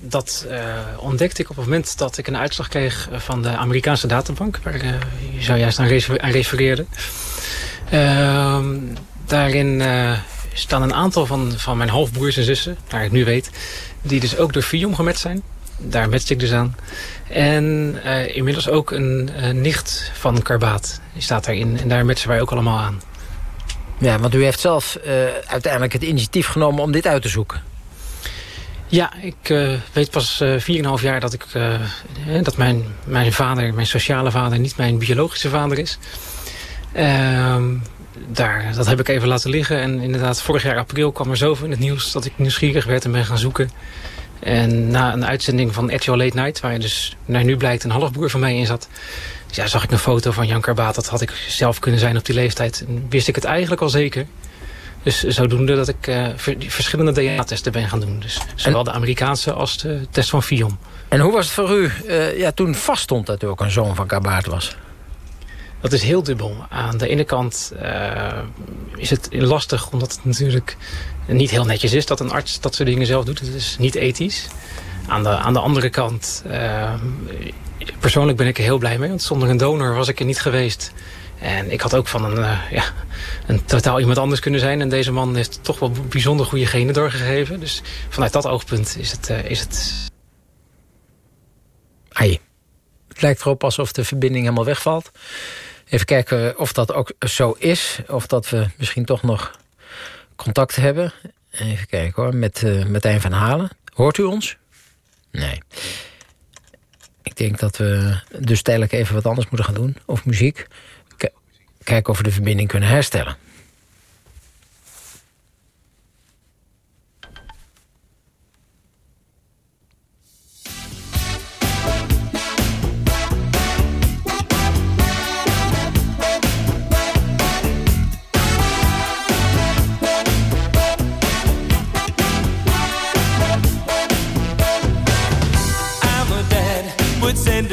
Dat uh, ontdekte ik op het moment dat ik een uitslag kreeg van de Amerikaanse databank... waar uh, je zojuist aan, refereerde. Ehm, daarin staan een aantal van, van mijn halfbroers en zussen, naar ik nu weet... die dus ook door Fium gemet zijn. Daar matchte ik dus aan. En uh, inmiddels ook een uh, nicht van Karbaat. Die staat daarin. En daar matchen wij ook allemaal aan. Ja, want u heeft zelf uh, uiteindelijk het initiatief genomen om dit uit te zoeken. Ja, ik weet pas 4,5 jaar dat, ik, dat mijn, mijn vader, mijn sociale vader, niet mijn biologische vader is. Ehm, daar, dat heb ik even laten liggen. En inderdaad, vorig jaar april kwam er zoveel in het nieuws... dat ik nieuwsgierig werd en ben gaan zoeken. En na een uitzending van Actual Late Night... waar dus naar nu blijkt een halfbroer van mij in zat... Ja, zag ik een foto van Jan Karbaat. Dat had ik zelf kunnen zijn op die leeftijd. En wist ik het eigenlijk al zeker. Dus zodoende dat ik uh, verschillende DNA-testen ben gaan doen. Dus zowel de Amerikaanse als de test van Fion. En hoe was het voor u uh, ja, toen vaststond dat u ook een zoon van Karbaat was? Dat is heel dubbel. Aan de ene kant uh, is het lastig omdat het natuurlijk niet heel netjes is dat een arts dat soort dingen zelf doet. Het is niet ethisch. Aan de, aan de andere kant, uh, persoonlijk ben ik er heel blij mee. Want zonder een donor was ik er niet geweest. En ik had ook van een, uh, ja, een totaal iemand anders kunnen zijn. En deze man heeft toch wel bijzonder goede genen doorgegeven. Dus vanuit dat oogpunt is het... is het... Ai. Het lijkt erop alsof de verbinding helemaal wegvalt. Even kijken of dat ook zo is. Of dat we misschien toch nog contact hebben. Even kijken hoor, met uh, Martijn van Halen. Hoort u ons? Nee. Ik denk dat we dus tijdelijk even wat anders moeten gaan doen. Of muziek. Kijken of we de verbinding kunnen herstellen.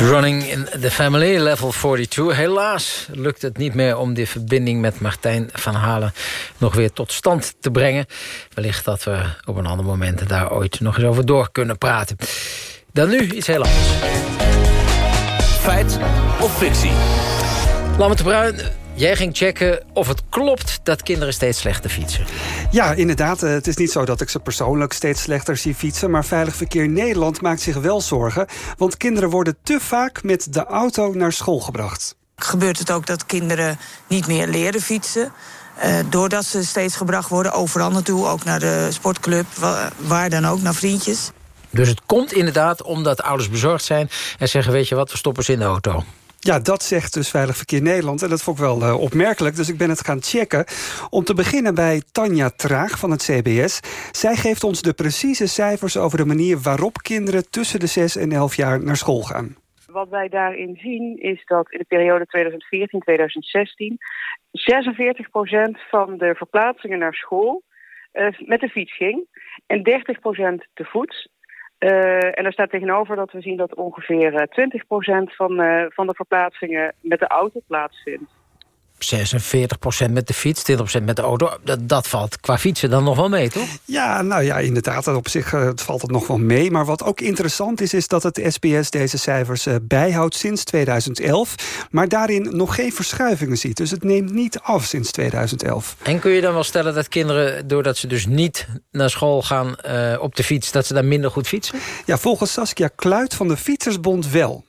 Running in the Family, level 42. Helaas lukt het niet meer om die verbinding met Martijn van Halen... nog weer tot stand te brengen. Wellicht dat we op een ander moment daar ooit nog eens over door kunnen praten. Dan nu iets heel anders. Feit of fictie? Lammert de Bruin, jij ging checken of het klopt dat kinderen steeds slechter fietsen. Ja, inderdaad. eh, Het is niet zo dat ik ze persoonlijk steeds slechter zie fietsen... maar Veilig Verkeer Nederland maakt zich wel zorgen... want kinderen worden te vaak met de auto naar school gebracht. gebeurt het ook dat kinderen niet meer leren fietsen. Eh, doordat ze steeds gebracht worden, overal naartoe. Ook naar de sportclub, wa- waar dan ook, naar vriendjes. Dus het komt inderdaad omdat ouders bezorgd zijn... en zeggen, weet je wat, we stoppen ze in de auto. Ja, dat zegt dus Veilig Verkeer Nederland. En dat vond ik wel eh, opmerkelijk, dus ik ben het gaan checken. Om te beginnen bij Tanja Traag van het CBS. Zij geeft ons de precieze cijfers over de manier waarop kinderen... tussen de 6 en 11 jaar naar school gaan. Wat wij daarin zien is dat in de periode 2014-2016 46% van de verplaatsingen naar school eh, met de fiets ging en 30% te voet. Eh, en daar staat tegenover dat we zien dat ongeveer eh, 20% van, eh, van de verplaatsingen met de auto plaatsvindt. 46% met de fiets, 20% met de auto. Dat, dat valt qua fietsen dan nog wel mee, toch? Ja, nou ja, inderdaad. Op zich eh, valt het nog wel mee. Maar wat ook interessant is, is dat het SBS deze cijfers eh, bijhoudt sinds 2011. Maar daarin nog geen verschuivingen ziet. Dus het neemt niet af sinds 2011. En kun je dan wel stellen dat kinderen, doordat ze dus niet naar school gaan eh, op de fiets... dat ze dan minder goed fietsen? Ja, volgens Saskia Kluit van de Fietsersbond wel.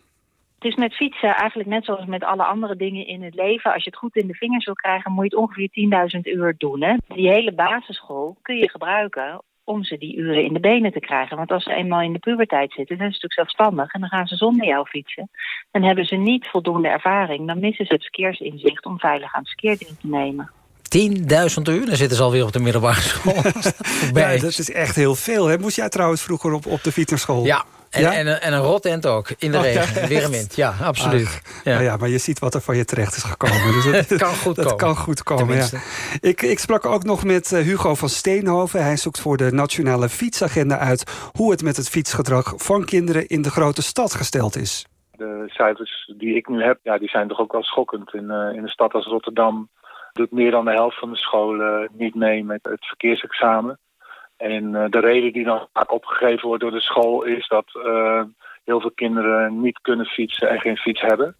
Het is met fietsen eigenlijk net zoals met alle andere dingen in het leven. Als je het goed in de vingers wil krijgen, moet je het ongeveer 10.000 uur doen. Hè? Die hele basisschool kun je gebruiken om ze die uren in de benen te krijgen. Want als ze eenmaal in de puberteit zitten, zijn ze natuurlijk zelfstandig... en dan gaan ze zonder jou fietsen. Dan hebben ze niet voldoende ervaring. Dan missen ze het verkeersinzicht om veilig aan het verkeer deel te nemen. 10.000 uur, dan zitten ze alweer op de middelbare school. Ja, dat is echt heel veel. Hè? Moest jij trouwens vroeger op, op de fietserschool? Ja, en, Ja? en, en een rottent ook, in de Oh, ja, regen, echt? weer een wind. Ja, absoluut. Ach, nou ja, maar je ziet wat er van je terecht is gekomen. Dus Het kan goed dat komen, kan goed komen, ja. Ik, ik sprak ook nog met eh, Hugo van Steenhoven. Hij zoekt voor de Nationale Fietsagenda uit... hoe het met het fietsgedrag van kinderen in de grote stad gesteld is. De cijfers die ik nu heb, ja, die zijn toch ook wel schokkend. In, eh, in een stad als Rotterdam doet meer dan de helft van de scholen niet mee met het verkeersexamen. En eh, de reden die dan vaak opgegeven wordt door de school is dat eh, heel veel kinderen niet kunnen fietsen en geen fiets hebben.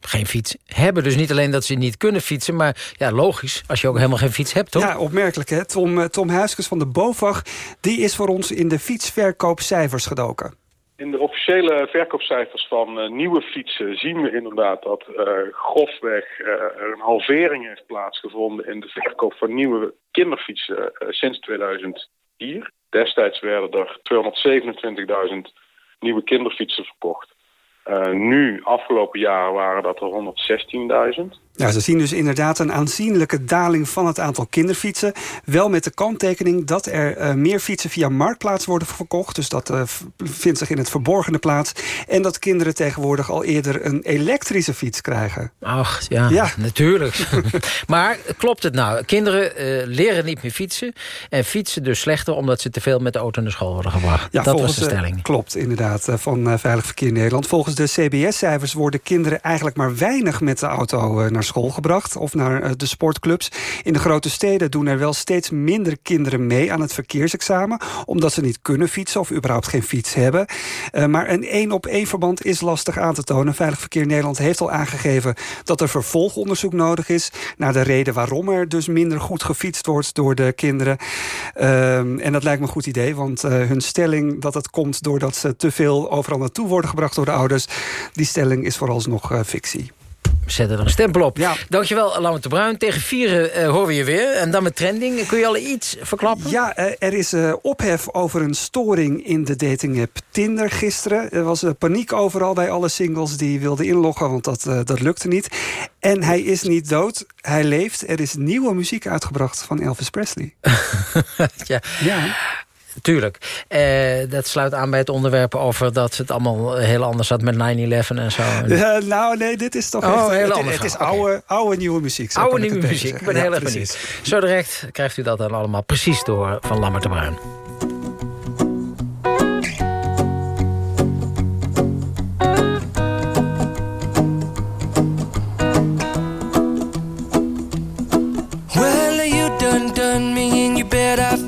Geen fiets hebben, dus niet alleen dat ze niet kunnen fietsen... maar ja, logisch, als je ook helemaal geen fiets hebt, toch? Ja, opmerkelijk, hè? Tom, eh, Tom Huiskes van de BOVAG... die is voor ons in de fietsverkoopcijfers gedoken. In de officiële verkoopcijfers van nieuwe fietsen zien we inderdaad dat uh, grofweg een halvering heeft plaatsgevonden in de verkoop van nieuwe kinderfietsen sinds 2000 hier. Destijds werden er 227.000 nieuwe kinderfietsen verkocht. Eh, nu, afgelopen jaar, waren dat er 116.000. Ja, ze zien dus inderdaad een aanzienlijke daling van het aantal kinderfietsen. Wel met de kanttekening dat er eh, meer fietsen via Marktplaats worden verkocht. Dus dat eh, vindt zich in het verborgene plaats. En dat kinderen tegenwoordig al eerder een elektrische fiets krijgen. Ach, ja, Ja. natuurlijk. maar klopt het nou? Kinderen eh, leren niet meer fietsen... en fietsen dus slechter omdat ze te veel met de auto naar school worden gebracht. Ja, dat was de stelling. klopt, inderdaad, van Veilig Verkeer Nederland. Volgens de CBS-cijfers worden kinderen eigenlijk maar weinig met de auto naar school gebracht. Of naar eh, de sportclubs. In de grote steden doen er wel steeds minder kinderen mee aan het verkeersexamen. Omdat ze niet kunnen fietsen of überhaupt geen fiets hebben. Eh, maar een één op één verband is lastig aan te tonen. Veilig Verkeer Nederland heeft al aangegeven dat er vervolgonderzoek nodig is. Naar de reden waarom er dus minder goed gefietst wordt door de kinderen. Ehm, en dat lijkt me een goed idee, want eh, hun stelling dat het komt doordat ze te veel overal naartoe worden gebracht door de ouders, die stelling is vooralsnog eh, fictie. We zetten er een stempel op. Dankjewel, Lammert de Bruin. Tegen vieren eh, horen we je weer. En dan met trending. Kun je al iets verklappen? Ja, eh, er is eh, ophef over een storing in de datingapp Tinder gisteren. Er was paniek overal bij alle singles die wilden inloggen, want dat, dat lukte niet. En hij is niet dood, hij leeft. Er is nieuwe muziek uitgebracht van Elvis Presley. ja. Tuurlijk. Eh, dat sluit aan bij het onderwerp over dat het allemaal heel anders zat met 9-11 en zo. Ja, nou, nee, dit is toch Oh, echt... heel het, ander het is oude, oude nieuwe muziek. Oude nieuwe muziek. Ik ben heel erg precies. benieuwd. Zo direct krijgt u dat dan allemaal precies door van Lammert de Bruin. Well, you done done me and you bet I felt it. I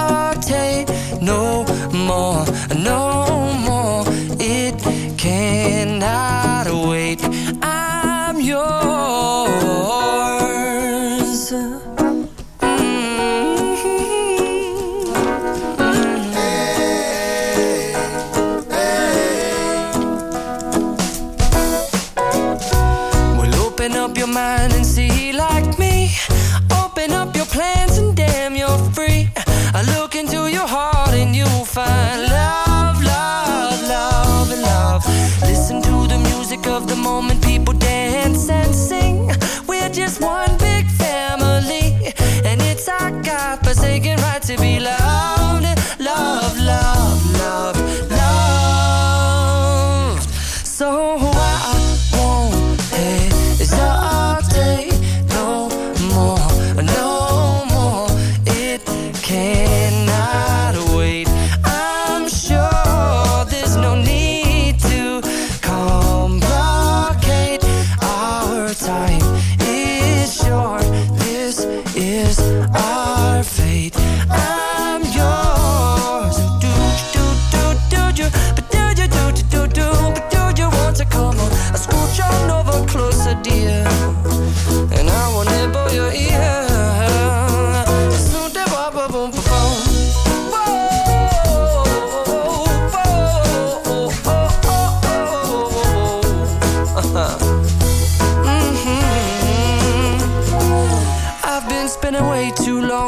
to be loved,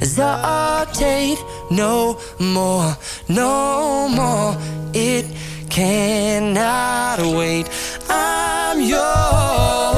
hesitate no more, no more. It cannot wait. I'm yours.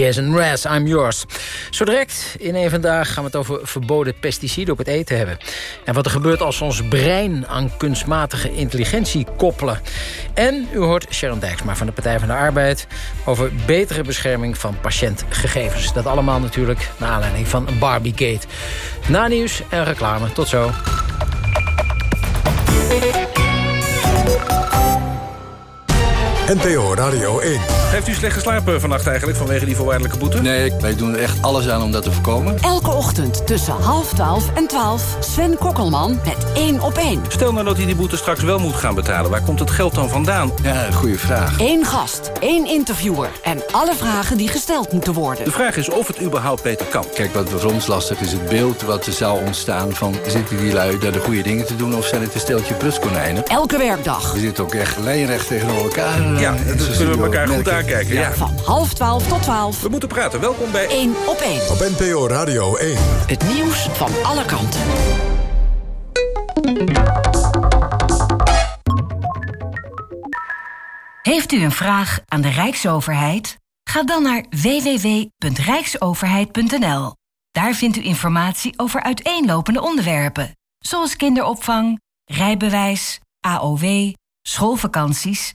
Jason Raz, I'm yours. Zo direct, in een vandaag gaan we het over verboden pesticiden op het eten hebben. En wat er gebeurt als we ons brein aan kunstmatige intelligentie koppelen. En u hoort Sharon Dijksma van de Partij van de Arbeid... over betere bescherming van patiëntgegevens. Dat allemaal natuurlijk naar aanleiding van Barbiegate. Na nieuws en reclame. Tot zo. NPO Radio 1. Heeft u slecht geslapen vannacht eigenlijk vanwege die voorwaardelijke boete? Nee, wij doen er echt alles aan om dat te voorkomen. Elke ochtend tussen half twaalf en twaalf Sven Kokkelman met één op één. Stel nou dat hij die boete straks wel moet gaan betalen. Waar komt het geld dan vandaan? Ja, goede vraag. Eén gast, één interviewer en alle vragen die gesteld moeten worden. De vraag is of het überhaupt beter kan. Kijk, wat voor ons lastig is het beeld wat er zou ontstaan van... zitten die lui daar de goede dingen te doen of zijn het een steltje pruskonijnen? Elke werkdag. We zitten ook echt lijnrecht tegenover elkaar. Ja, dat kunnen we elkaar goed aankijken. Ja. Van half twaalf tot twaalf. We moeten praten. Welkom bij Eén op één. Op NPO Radio 1. Het nieuws van alle kanten. Heeft u een vraag aan de Rijksoverheid? Ga dan naar www.rijksoverheid.nl. Daar vindt u informatie over uiteenlopende onderwerpen, zoals kinderopvang, rijbewijs, AOW, schoolvakanties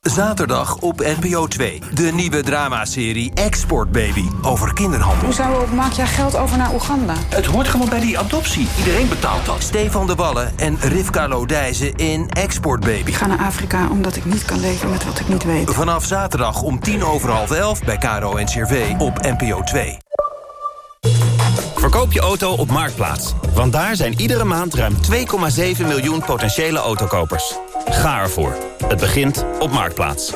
Zaterdag op NPO 2. De nieuwe dramaserie Export Baby. Over kinderhandel. Hoezo maak jij geld over naar Oeganda? Het hoort gewoon bij die adoptie. Iedereen betaalt dat. Stefan de Wallen en Rivka Lodijzen in Export Baby. Ik ga naar Afrika omdat ik niet kan leven met wat ik niet weet. Vanaf zaterdag om tien over half elf bij Caro en CRV op NPO 2. Verkoop je auto op Marktplaats. Want daar zijn iedere maand ruim 2,7 miljoen potentiële autokopers. Ga ervoor. Het begint op Marktplaats.